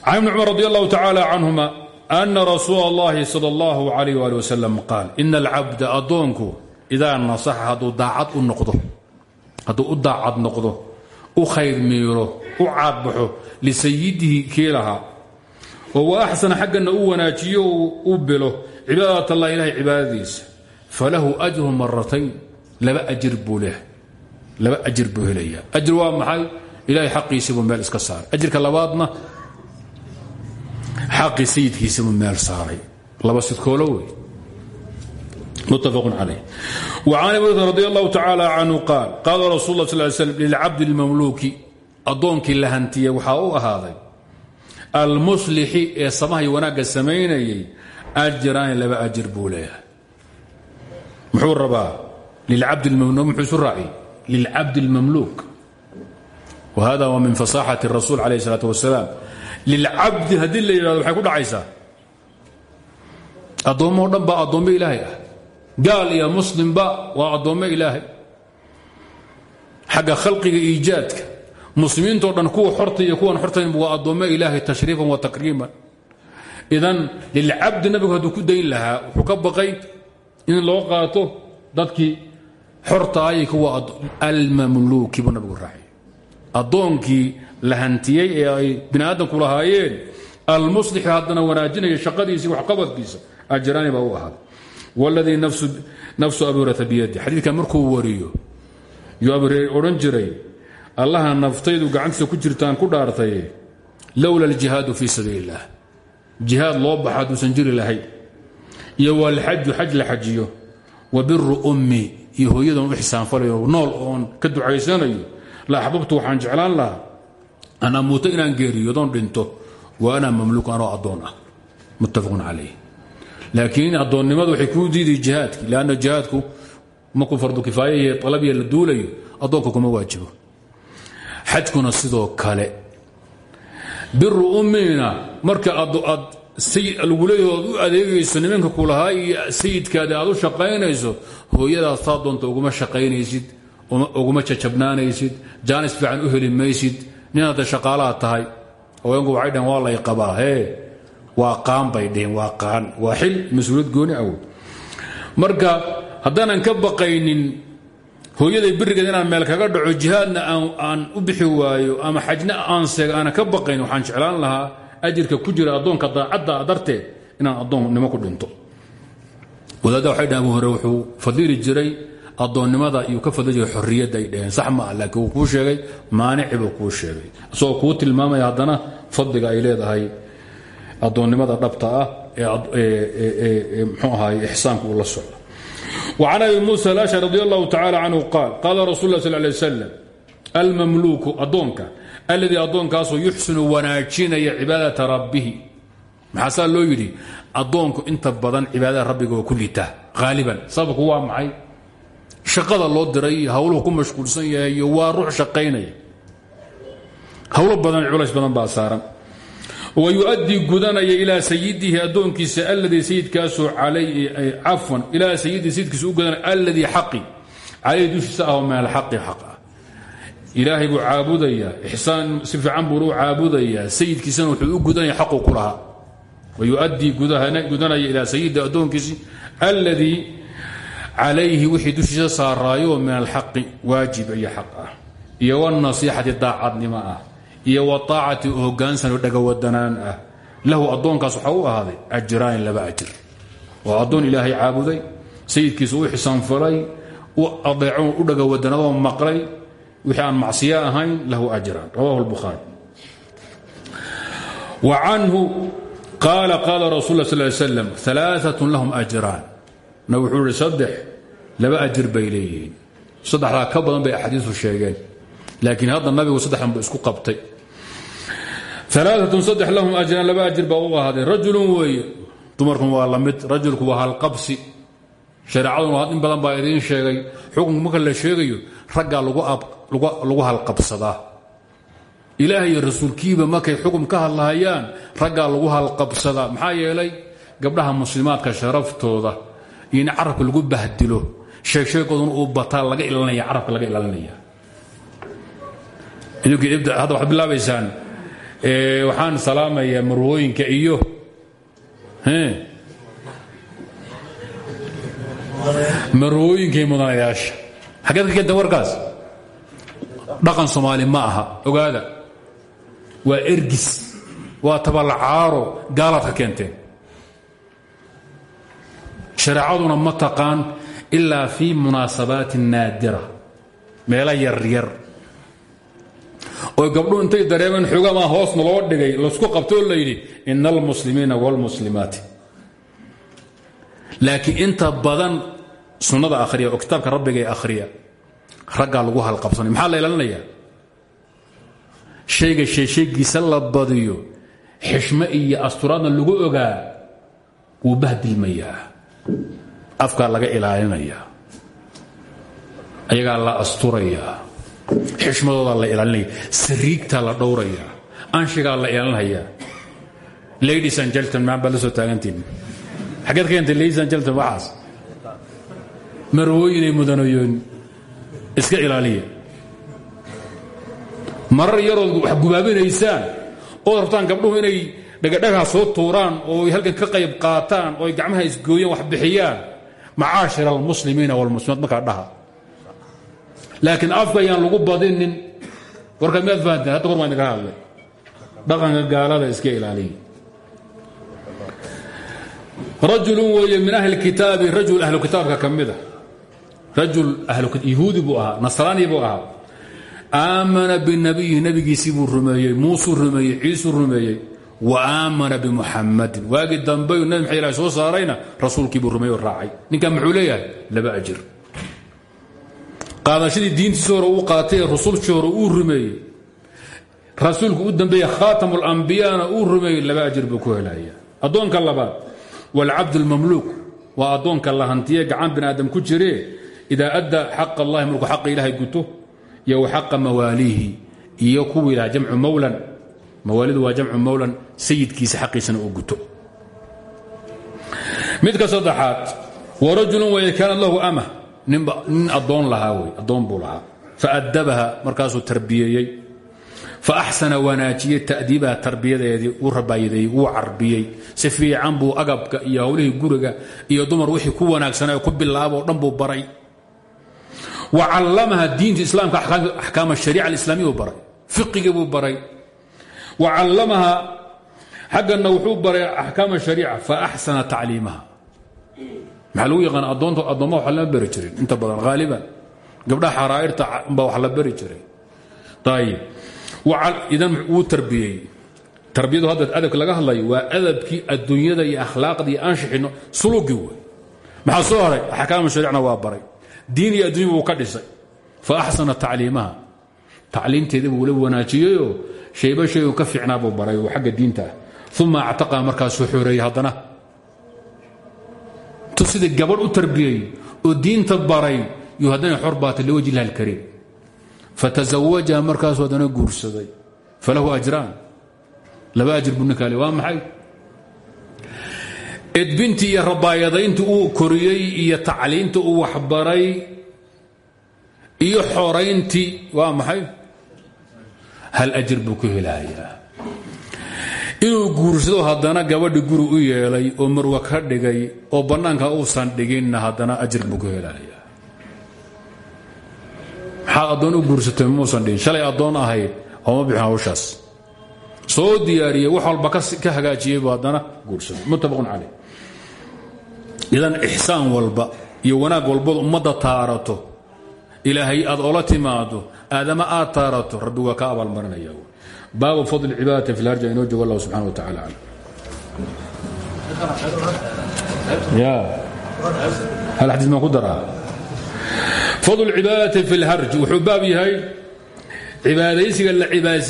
can ibni cumar radi allahu tacaala canhuma ana rasuula اllahi sal اllahu alayh ali wasalam qaal ina alcabda addoonku idaa nasaxa hadduu daacad u noqdo hadduu u daacad noqdo u khayr miiro u caadbaxo lisayidihi kiilahaa oo wa axsana xaggana u wanaajiyo u bilo cibaadat allah ilahay cibaadadiisa falahu ajru maratayn laba ajir buu lehay laba ajir buu helayaa ajir waa maxay ilahay xaqiisii meel iska saaray labaadna xaqii sayidkiisibuu meel saaray laba sidkoolo wey متفق عليه وعن ابي هريره رضي الله تعالى عنه قال قال رسول الله صلى الله عليه وسلم للعبد المملوك أدونك لهنتيه وحا u ahaaday almuslixi ee samahay wanaagga samaynayay ajraani laba ajir buu leeyahay muxuu rabaa lilcabdi اlmamluuk muxuu isu raaci lilcabdi اlmamluuk whada wa min fasaxati الrasuul alayh الsalaaة wasalaam lilcabdi haddii la yidhahdo waxay ku dhacaysaa addoommoo dhan baa addoommo ilaahay ah gaal iyo muslimba waa addoommo ilaahay xagga khalqiga iijaadka muslimiintoo dhan kuwa xorta iyo kuwan xortayn waa addoommo ilaahay tashriifan wa takriiman idan lilcabdi nabigu hadduu ku dayn lahaa wuxuu ka baqay in loo qaato dadkii xorta ayay kuwa almamluuki buu nabigu raacay addoonkii lahantiyey ee ay biniaadamku lahaayeen almuslixi haddana wanaajinaya shaqadiisii waxqabadkiisa ajraani baa u ahaada wladii nafsu abuurata biyadi xadiidka markuu wariyo yuu abuurer odhan jiray allaha naftaydu gacantiisa ku jirtaan ku dhaartay lowla aljihaadu fii sabiili illah jihaad loo baxa hadduusan jiri lahayn. Iyo walxaju xaj la xajiyo. Wa biru ummi iyo hooyadan u nool oon ka ducaysanayo la axbabtu waxaan jeclaan lahaa an amuuto inaan geeriyodoon dhinto wa ana mamluuk anoo addoon ah. Muttafaqun calayh. Laakiin addoonnimadu waxay kuu diiday jihaadki lanna jihaadku markuu fardu kifaayaiyo alabiya la duulayo addoonka kuma waajibo. Xajkuna sidoo kale biru ummina marka lagu leeyaho oad u adeegayso nimanka kulahaa iyo sayidkaada aad u shaqaynayso hooyadaas taa doonta uguma shaqaynaysid uguma jajabnaanaysid jaanis fiican u heli maysid nin hadda shaqaalaha tahay haweenku waxay dhaheen waa lay qabaa hee waa qaan bay dheheen waa qaan waa xil mas'uuliyad gooni awood marka haddaanan ka baqaynin hooyaday birigeed inaan meel kaga dhaco jihaadna aan u bixi waayo ama xajna aan seega aanan ka baqayn waxaan jeclaan lahaa ajirka ku jira addoonka daacadda darteed inaan addoonnimo ku dhinto wadaadda waxay dhahan abu hore wuxuu fadili jiray addoonnimada iyuu ka fadli jiray xorriyadda ay dhaheen sax ma ah laakiin wuu kuu sheegay maanici buu kuu sheegay isagoo kuu tilmaamaya haddana fadliga ay leedahay addoonnimada dhabta ah ee mxuu ahaay ixsaanka uu la socdo وعن أبي موسى الأشعري رضي الله تعالى عنه قال قال رسول الله صلى الله عليه وسلم المملوك أدونك الذي أدونكاسو يحسن وناجينaya cibaadaةa rabbihi maxaasaa loo yidhi adoonku inta badan cibaadada rabbiga oo ku litaa haaliban sababku waa maxay shaqada loo diray hawluhu ku mashquulsan yahay iyo waa ruux shaqaynaya. Hawlo badan culays badan baa saaran. Wayuadii gudanaya ilaa sayidihi adoonkiisa aladii sayidkaasoo cafwan ilaa sayidii sayidkiisa u gudanaya aladii xaqi. Calayhi dushiisa ah min alxaqi xaq ah. Ilaahay buu caabudayaa ixsaan si fiican buu wuxuu u gudanaya xaquu ku lahaa. Wayuadii gudanaya ilaa sayidi adoonkiisi aladii calayhi wixii dushiisa saaraayo min alxaqi waajib iyo xaq ah iyo wanasiixati daacadnimo ah iyo waaacati hogaansan oo dhagawadanaan ah. Lahu addoonkaas waxaa u ahaaday ajraani laba ajir. Waa addoon ilaahay caabuday sayidkiisa u xisaanfalay u adeeco u dhagawadanaadoo maqlay wixii aan macsiyo ahayn lahu ajraan. Rawahu lbukhaari wa canhu qaala qaala rasul sal slam alaaatun lahum ajraan na wuxuu ihi saddex laba ajir bay leeyihiin. Saddexdaa ka badan bay axaadiisu sheegeen. Laakiin hadda nabigu saddexdan bu isku qabtay. Alaaatun saddex lahum ajraan laba ajir baa u ahaaday. Rajulun weeye. Dumarkun waa la mid rajulku waa halqabsi. Shareecaduna in badan baa idiin sheegay. Xukunku marka la sheegayo raggaa lagu halqabsadaa. Ilaah iyo rasuulkiiba markay xukum ka hadlahayaan raggaa lagu halqabsadaa. Maxaa yeelay gabdhaha muslimaadka sharaftooda iyo in carabka lagu bahdilo sheegsheegooduna uu bataa laga ilanaya carabka laga ilaalinaya. Hadda waxaad bilaabaysaan waxaan salaamayaa marwooyinka iyo marwooyinka iyo mudanayaasha xaggeed ka keenta dhaqan soomaali ma ogaada. Waa ergis waa tabalacaaro gaalaad ka keenteen shareecaduna ma taqaan ilaa fii munaasabaati naadira. Meelo yaryar oo gabdhu intay dareemeen xoogamaa hoosna loo dhigay laysku qabtoo la yidhi ina almuslimiina wاlmuslimaati laakiin inta badan sunnada akhriya oo kitaabka rabbiga ee akhriya raggaa lagu halqabsanay maxaa la ilaalinayaa shayga sheeshaygiisa la badiyo xishmo iyo asturaadna lagu ogaa wuu bahdilmayaa afkaa laga ilaalinayaa ayagaa la asturayaa xishmadoodaa la ilaalinaya. Sariigtaa la dhowrayaa anshigaa la ilaalinhayaa ladies and gentleman baad la soo taagantiin. Ladies and gentleman waxaas. Marwooyinay mudanayoon iska ilaaliya. Marar yarood wax gubaabinaysaan ood rabtaan gabdhuhu inay dhagadhagaa soo tuuraan oo halkan ka qayb qaataan oo gacmaha isgooyaan wax bixiyaan. Macaashir almuslimiina wاlmuslimaat markaa dhaha. Laakiin afka lagu badinin. Warka miyaad fahanteen hadda kor baan idinka hadlay. Dhaqanka gaalada iska ilaaliya. Rajulun weeye min ahli kitaabi rajul ahlu kitaabka ka mida rajul yahuudi buu ahaa nasraani buu ahaa. Aamana binabiyi nebigiisii buu rumeeyey muusuu rumeeyey wa aamana bimuxamadin waagii dambe nabi maxay ilahay soo saarayna rasuulkii buu rumeey oo raacay. Ninkan muxuu leeyahay laba ajir. Qaadashadii diintiisi hore uu qaatay ee rusulshii uu rumeeyey. Rasuulku u dambeeye khaatamu lambiyana uu rumeeyey laba ajir buu ku helaya addoonka labaad wاlcabd اlmamluuk waa addoonka la hantiye gacan bini aadam ku jire idaa adda xaq allahi markuu xaqa ilaahay guto iyo wa xaqa mawaaliihi iyo kuwii laha jamcu mawlan mawaalidu waa jamcu mawlan sayidkiisa xaqiisana uu guto. Midka saddexaad warajulun way kaanat lahu ama nin addoon lahaa wey addoon buu lahaa. Faadabaha markaasuu tarbiyeeyey. Faaxsana wanaajiyey ta'diibaha tarbiyadeedii uu rabaayadeeyey wuu carbiyey. Si fiican buu agabka iyo howlihii guriga iyo dumar wixii ku wanaagsanaa ku bilaabo o dhan baray. Wa callamaha diinta islaamka axkaam ashariica alislaamiya baray. Fiqiga buu baray wa callamaha xaggana wuxuu baray axkaam ashariica fa axsana tacliimaha. Maxaa lagu yaqaan adoonta addoommaha wax lama beri jirin. Inta badan haaliban gabdhaha xaraa'irta baa wax la beri jiray. Ayib idan wuu tarbiyey. Tarbiyadu hadda adabka laga hadlayo waa adabkii adduunyada iyo akhlaaqda iyo aanshixino suluugii wey maxaa soo haray? Axkaam shariicna waa baray. Diin iyo addunya buu ka dhisay. Fa axsana tacliimaha. Tacliimteedii buu la shayba shaygu ka fiicnaa buu baray oo xagga diinta ah. Uma actaqaa markaasuu xoreeyey haddana. Tu sidii u tarbiyey oo diinta baray yuu haddana xor baatay liwajhi illahi alkariim fatazawajaha markaasuu haddana guursaday. Falahu ajraan. Laba ajir buu ninkaa le waa maxay? Edbintii iyo rabaayadayntii uu koriyey iyo tacliinta uu waxbaray iyo xorayntii waa maxay hal ajir buu ku helayaa. Inuu guursado haddana gabadhi guri u yeelay oo marwa ka dhigay oo bannaanka uusan dhiginna haddana ajir buu ku helayaa. Maxaad addoon muusan dhigin? Shalay addoon ahayd ooma bixin hawshaas. Soo diyaariyey wax walba ka hagaajiyey buu haddana guursaday. Muttafaqun caleyh idan ixsaan walba iyo wanaag walbood ummadda taarato ilaahay aad ola timaado aadama aad taarato rabbi waa ka abaalmarinaya baabu fadl cibaadati fi larja inoo joogo allah subxana wa ya. Hal xadiis maan ku daraa fadl cibaadati fi lharj wuxuu baab yahay cibaadaysiga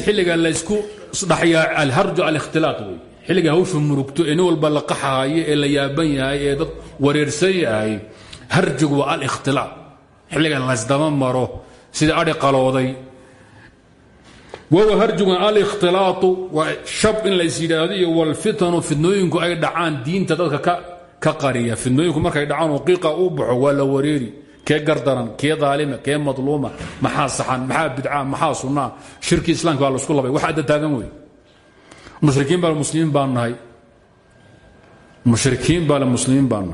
xilliga laysku dhaxyaa alharju alikhtilaaط wey xilliga hawshu murugto ee nin walba la qaxahayo ee la yaaban yahay ee dad wareersan yahay harjigu waa alikhtilaaط xilliga laysdaba maro sida adhi qalooday. Wawa harjigun alikhtilaau waa shab in lays yidhaahdo iyo walfitanu ay dhacaan diinta dadka ka qariya. Fidnooyinku markay dhacaan oo qiiqa u baxo waa la gardaran kee daalima kee madluuma maxaa saxan maxaa shirki islaamka waa la isku labay. Wax adda taagan mushrikiin baa muslimiin baan mushrikiin baa muslimiin baan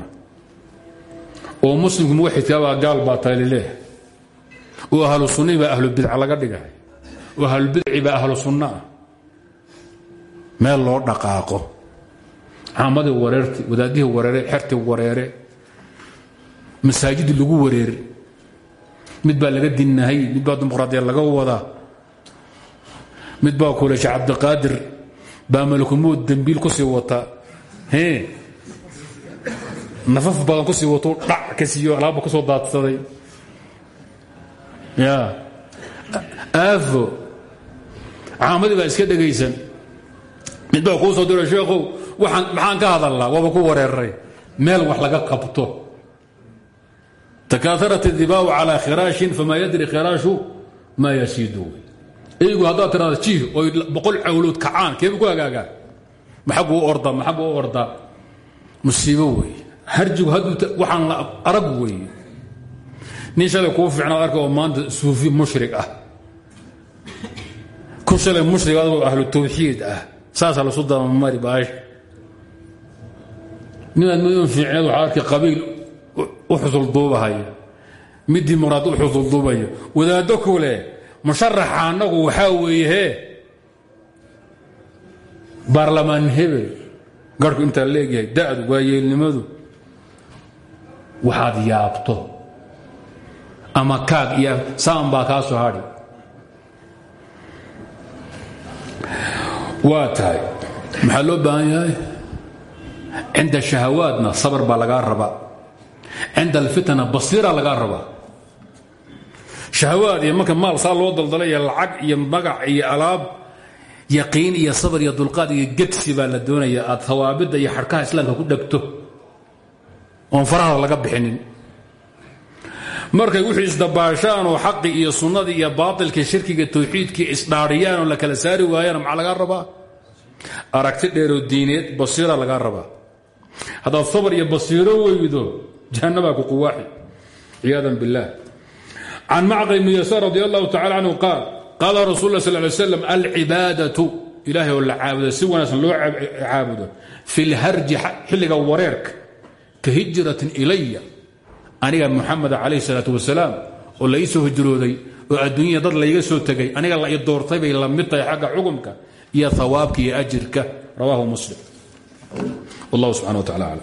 oo muslimku muwaxidkaabaa gaal baa talileeh oo ahlu sunnihi baa ahlu bidca laga dhigay. Oo ahlubidci baa ahlu sunna. Ah loo dhaqaaqo. Caamadii wareerti wadaadihii wareere xertii wareere. Masaajidii lagu wareeri. Mid baa laga dinnahay mid baa dimuqraadiya laga wadaa. Mid baa kule sheekh cabdiqaadir baa malakumuud dembiil ku sii wata. Nafaf badan ku sii wato dhac ka siiyo alaabba soo daadsaday ya. Aafo caamadii baa iska dhegaysan. Mid baa kuu soo diro sheekhow waan maxaan ka hadalnaa waaba ku wareeray meel wax laga qabto. Takaaharat idibaabu calaa khiraashin famaa yadri khiraashu maa yasiidu eygu haddaad tiraada jih oy boqol cawlood kacaan keebu ku hagaagaa maxagu orda maxagu orda? Musiibo weeye. Harjigu hadduu waxaan arag weeye nin shalay kuu fiicnaad arka oo maanta suufi mushrig ah. Ku shalay mushrig adagoo ahlu tawxiid ah. Saasaa lasu dabamari baasha ninaad madoon fiicneed waxaa arkay qabiil u xusulduubahaya mid dimuqraad u xusulduubaya wadaaddo kule musharaxa annagu waxaa weeye hee? Baarlamaan hebel. Garhku intaa leegyahay da'du waayeelnimadu waxaad yaabto ama kaag iyo saan baa kaa soo hadhi. Waa tahay. Maxaa loo baahan yahay? Cinda shahawaadna sabar baa lagaa rabaa. Cinda alfitna basiira lagaa rabaa. Shahawaad iyo marka maal saa loo daldalaya lacag iyo magac iyo alaab yaqiin iyo sabr iyo dulqaad iyo gedsi baa la doonaya. Aad hawaabidda iyo xadhkaha islaamka ku dhegto. Oon farahada laga bixinin markay wixii isdabaashaan oo xaqii iyo sunnadii iyo baatilkii shirkiga tawxiidkii isdhaadhiyaan oo la kala saari waayaan maxaa lagaa rabaa? Aragti dheeroo diineed basiira lagaa rabaa. Haddaad sabr iyo basiiro weydo jahannabaa ku quwaaxi. Ciyaadan biاllah can macqil ibni yasaar radi allahu tacala qaal qaala rasul lah sal ly slam alcibaadatu ilaahay oo la caabudo si wanaagsan loo caabudo fi lharji xilliga wareerka ka aniga muxamed calayh salaat wasalaam oo la ii soo hijrooday oo adduunyada dad layga soo tegay aniga la i doortay bay la mid tahay xagga xukumka iyo hawaabka iyo ajirka. Rawaahu muslim. Wallahu subxana wa tacala